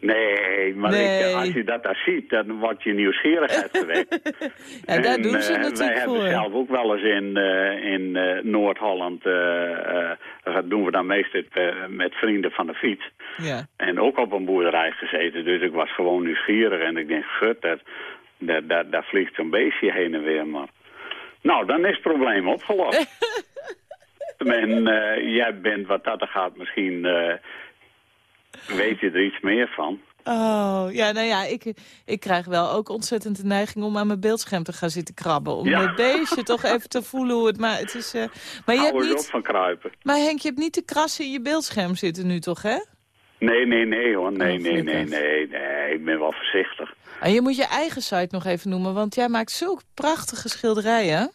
Nee, maar Nee. Ik, als je dat daar ziet, dan wordt je nieuwsgierigheid gewekt. Ja, daar En, doen ze eh, het Wij natuurlijk hebben voor. zelf ook wel eens in, eh, in eh, Noord-Holland, dat doen we dan meestal met vrienden van de fiets. Ja. En ook op een boerderij gezeten, dus ik was gewoon nieuwsgierig. En ik denk, gut, dat, dat, dat, daar vliegt zo'n beestje heen en weer. Maar... Nou, dan is het probleem opgelost. en jij bent, wat dat er gaat, misschien weet je er iets meer van. Oh, ja, nou ja, ik, ik krijg wel ook ontzettend de neiging om aan mijn beeldscherm te gaan zitten krabben. Om Ja. het beestje toch even te voelen hoe het... Maar, het is, eh, maar, je Hou hebt niet, van kruipen. maar Henk, je hebt niet de krassen in je beeldscherm zitten nu toch, hè? Nee, nee, nee hoor. Nee, Oh, nee, nee, nee, nee. Ik ben wel voorzichtig. En je moet je eigen site nog even noemen, want jij maakt zulke prachtige schilderijen.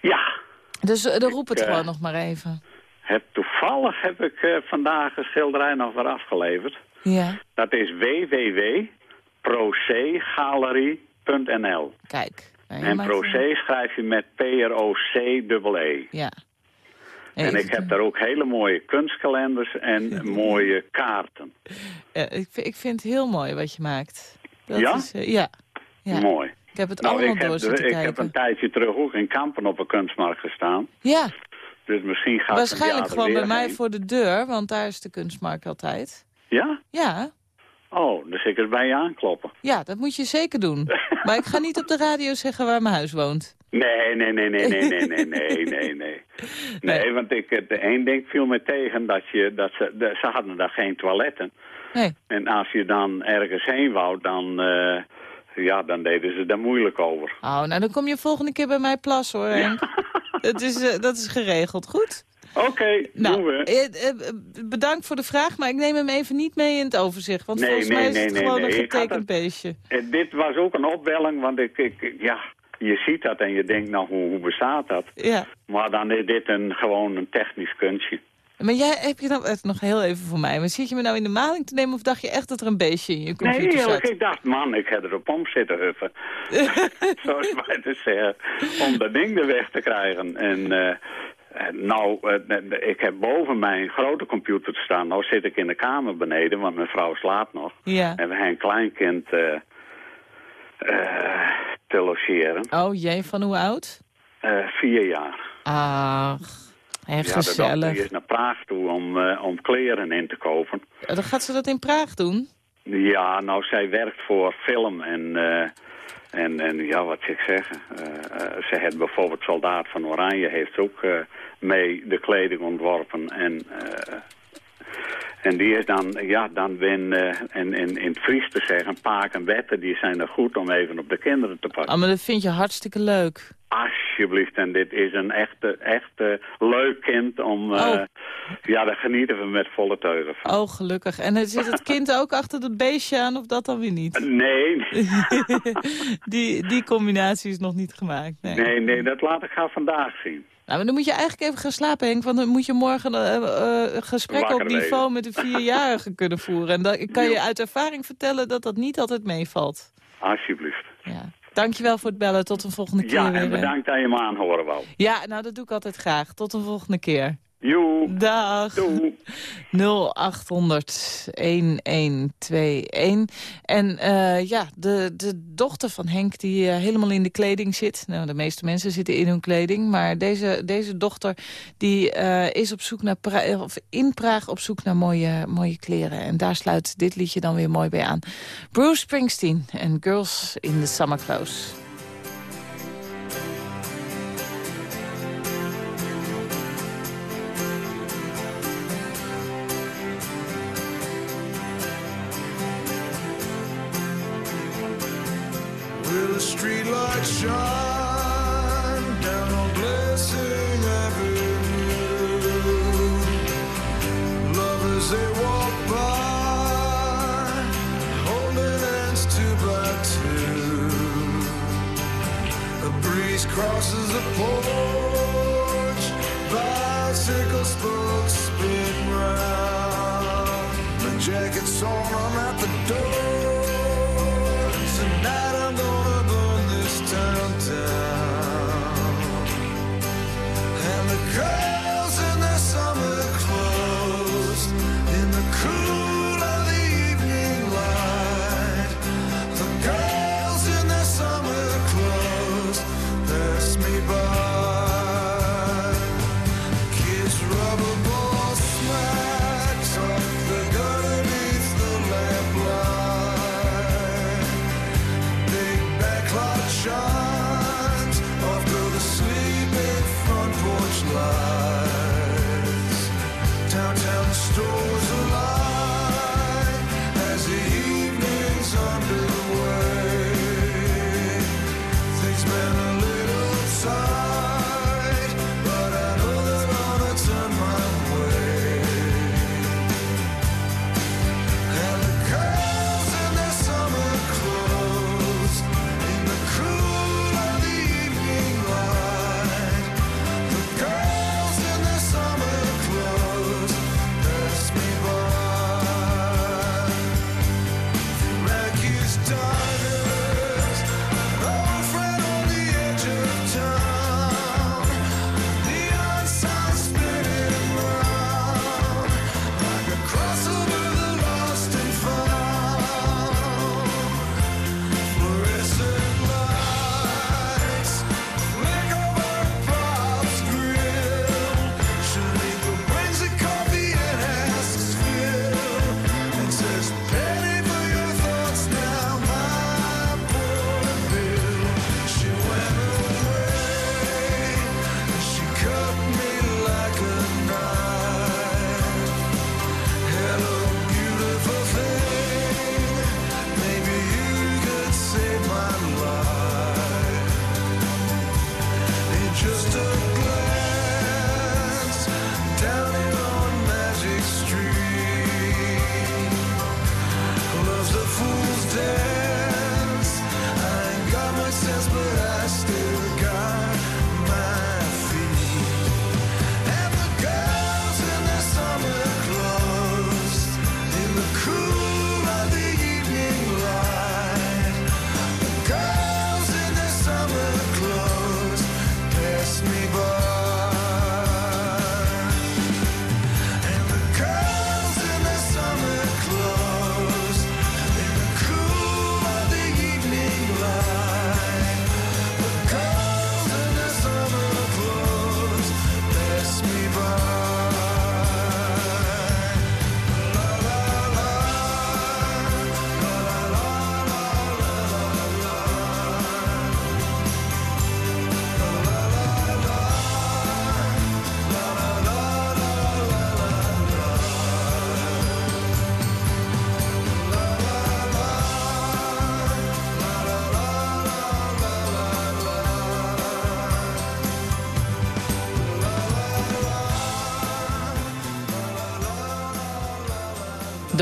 Ja, Dus eh, dan roep het Ik, eh, gewoon nog maar even. Heb, toevallig heb ik eh, vandaag een schilderij nog weer afgeleverd. Ja, Dat is www.procegalerie.nl. kijk. En Procé schrijf je met P-R-O-C-E. Ja. En ik heb daar ook hele mooie kunstkalenders en mooie kaarten. Ja, ik, vind- ik vind het heel mooi wat je maakt. Dat Ja? Is, eh, ja. ja. Mooi. Ik heb het Nou, allemaal ik door heb, ik kijken. heb een tijdje terug ook in Kampen op een kunstmarkt gestaan. Ja, Dus misschien gaat waarschijnlijk het gewoon bij mij voor de deur, want daar is de kunstmarkt altijd. Ja? Ja, Oh, dus ik eens bij je aankloppen. ja, dat moet je zeker doen. maar ik ga niet op de radio zeggen waar mijn huis woont. Nee, nee, nee, nee, nee, nee, nee, nee, nee, nee. Nee, want ik, één ding viel me tegen dat, je, dat ze, de, ze hadden daar geen toiletten. Nee. En als je dan ergens heen wou, dan, eh, ja, dan deden ze daar moeilijk over. Oh, nou dan kom je volgende keer bij mij plas hoor, Henk. Het is, eh, dat is geregeld, goed? Oké, Nou, doen we. eh, eh, bedankt voor de vraag, maar ik neem hem even niet mee in het overzicht. Want Nee, volgens nee, mij is nee, het gewoon een getekend beestje. Dit was ook een opwelling, want ik, ik, ik- ja, je ziet dat en je denkt, nou, hoe, hoe bestaat dat? Ja. Maar dan is dit een, gewoon een technisch kunstje. Maar jij, heb je nou, eh, nog heel even voor mij, maar zit je me nou in de maling te nemen of dacht je echt dat er een beestje in je computer Nee, zat? eerlijk, ik dacht, man, ik heb er op om zitten huffen. Zoals wij te zeggen, om dat ding er weg te krijgen. En eh, eh, nou, ik heb boven mijn grote computer staan. Nou zit ik in de kamer beneden, want mijn vrouw slaapt nog. Ja. En we hebben een kleinkind te logeren. Oh jee, van hoe oud? Vier jaar. Ach, echt Ja, gezellig. is naar Praag toe om, eh, om kleren in te kopen. Dan gaat ze dat in Praag doen? Ja, nou, zij werkt voor film en, eh, en, en ja, wat zou ik zeggen. eh, eh, ze heeft bijvoorbeeld Soldaat van Oranje heeft ook eh, mee de kleding ontworpen. En, eh, En die is dan, ja, dan ben, uh, in, in, in het Fries te zeggen, paak en wetten, die zijn er goed om even op de kinderen te passen. Ah, maar dat vind je hartstikke leuk. Alsjeblieft, en dit is een echte, echte leuk kind om, uh, oh. ja, daar genieten we met volle teugen van. Oh, gelukkig. En zit het kind ook achter dat beestje aan of dat dan weer niet? Nee. die, die combinatie is nog niet gemaakt. Nee, nee, nee dat laat ik gaan vandaag zien. Nou, maar dan moet je eigenlijk even gaan slapen, Henk. Want dan moet je morgen uh, uh, gesprekken op niveau met de vierjarige kunnen voeren. En dan kan je uit ervaring vertellen dat dat niet altijd meevalt. Alsjeblieft. Ja. Dankjewel voor het bellen. Tot een volgende keer Ja, en bedankt dat je me aanhoren wou. Ja, nou dat doe ik altijd graag. Tot een volgende keer. Joe. Dag. Doei. 0800 1121. En uh, ja, de, de dochter van Henk die uh, helemaal in de kleding zit. Nou, de meeste mensen zitten in hun kleding. Maar deze, deze dochter die uh, is op zoek naar pra of in Praag op zoek naar mooie, mooie kleren. En daar sluit dit liedje dan weer mooi bij aan. Bruce Springsteen en Girls in the Summer Clothes. Down Blessing Avenue. Lovers they walk by, holding hands two by two. A breeze crosses the porch,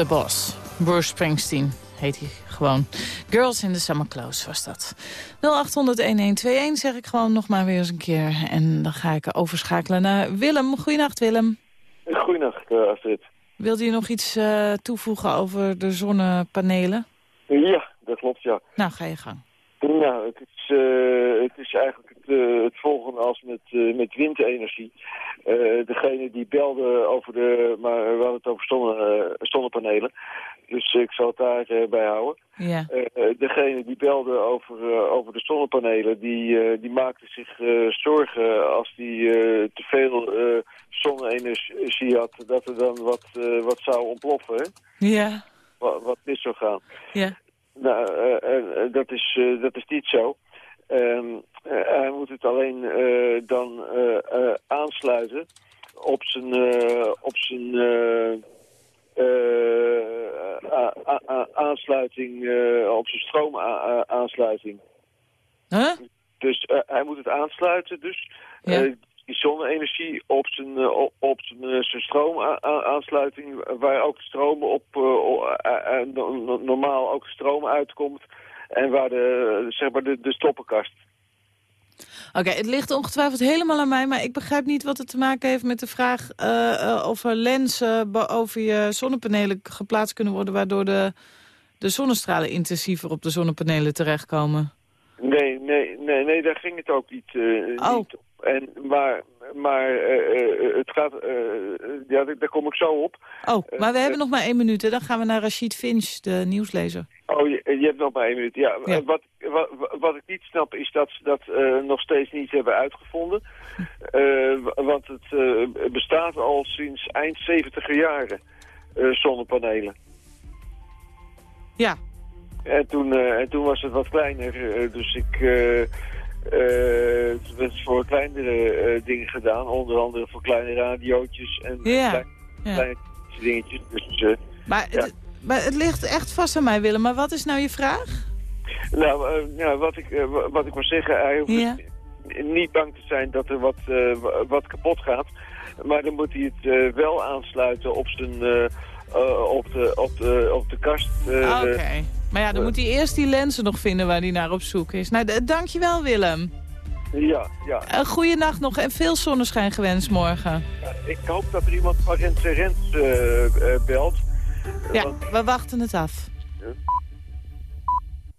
The Boss. Bruce Springsteen heet hij gewoon. Girls in the Summer Clothes was dat. 0800-1121 zeg ik gewoon nog maar weer eens een keer. En dan ga ik overschakelen naar Willem. Goedenacht Willem. Goedenacht uh, Astrid. Wilt u nog iets uh, toevoegen over de zonnepanelen? Ja, dat klopt ja. Nou, ga je gang. Nou, het is, uh, het is eigenlijk uh, het volgende als met, uh, met windenergie. degene die belde over de, maar we hadden het over zonne, zonnepanelen. Dus ik zal het daar bij houden. Ja. degene die belde over, over de zonnepanelen, die, die maakte zich zorgen als die te veel zonne-energie had, dat er dan wat, wat zou ontploffen. Hè? Ja. Wat, wat mis zou gaan. Ja. Nou, uh, uh, dat, is, uh, dat is niet zo. Um, hij moet het alleen dan aansluiten op zijn, op zijn aansluiting, op zijn stroomaansluiting. Huh? Dus hij moet het aansluiten, dus ja. die zonne-energie op zijn, op zijn, zijn stroomaansluiting, waar ook stroom op, normaal ook stroom uitkomt. En waar de, zeg maar de, de stoppenkast. Oké, okay, het ligt ongetwijfeld helemaal aan mij, maar ik begrijp niet wat het te maken heeft met de vraag uh, uh, of er lenzen over je zonnepanelen geplaatst kunnen worden, waardoor de, de zonnestralen intensiever op de zonnepanelen terechtkomen. Nee, nee, nee, nee, daar ging het ook niet, uh, oh. niet. En, maar maar uh, het gaat, ja, daar kom ik zo op. Oh, maar we hebben nog maar één minuut, hè? dan gaan we naar Rashid Finch, de nieuwslezer. Oh, je, je hebt nog maar één minuut. Ja, ja. Wat, wat, wat ik niet snap is dat ze dat nog steeds niet hebben uitgevonden. Want het bestaat al sinds eind 70 jaren, zonnepanelen. Ja. En toen, en toen was het wat kleiner, dus ik... het werd voor kleinere dingen gedaan, onder andere voor kleine radiootjes en ja. kleine, ja. kleine dingetjes. Dus, maar ja. Maar het ligt echt vast aan mij, Willem. Maar wat is nou je vraag? Nou, uh, ja, wat, ik, uh, wat ik wil zeggen, hij hoeft ja. niet bang te zijn dat er wat, uh, wat kapot gaat. Maar dan moet hij het wel aansluiten op zijn... op, de, op, de, op de kast. Ah, Oké. Okay. Maar ja, dan moet hij eerst die lenzen nog vinden waar hij naar op zoek is. Nou, dankjewel Willem. Ja, ja. Een goede nacht nog en veel zonneschijn gewenst morgen. Ja, ik hoop dat er iemand van Rent belt. Ja, we wachten het af.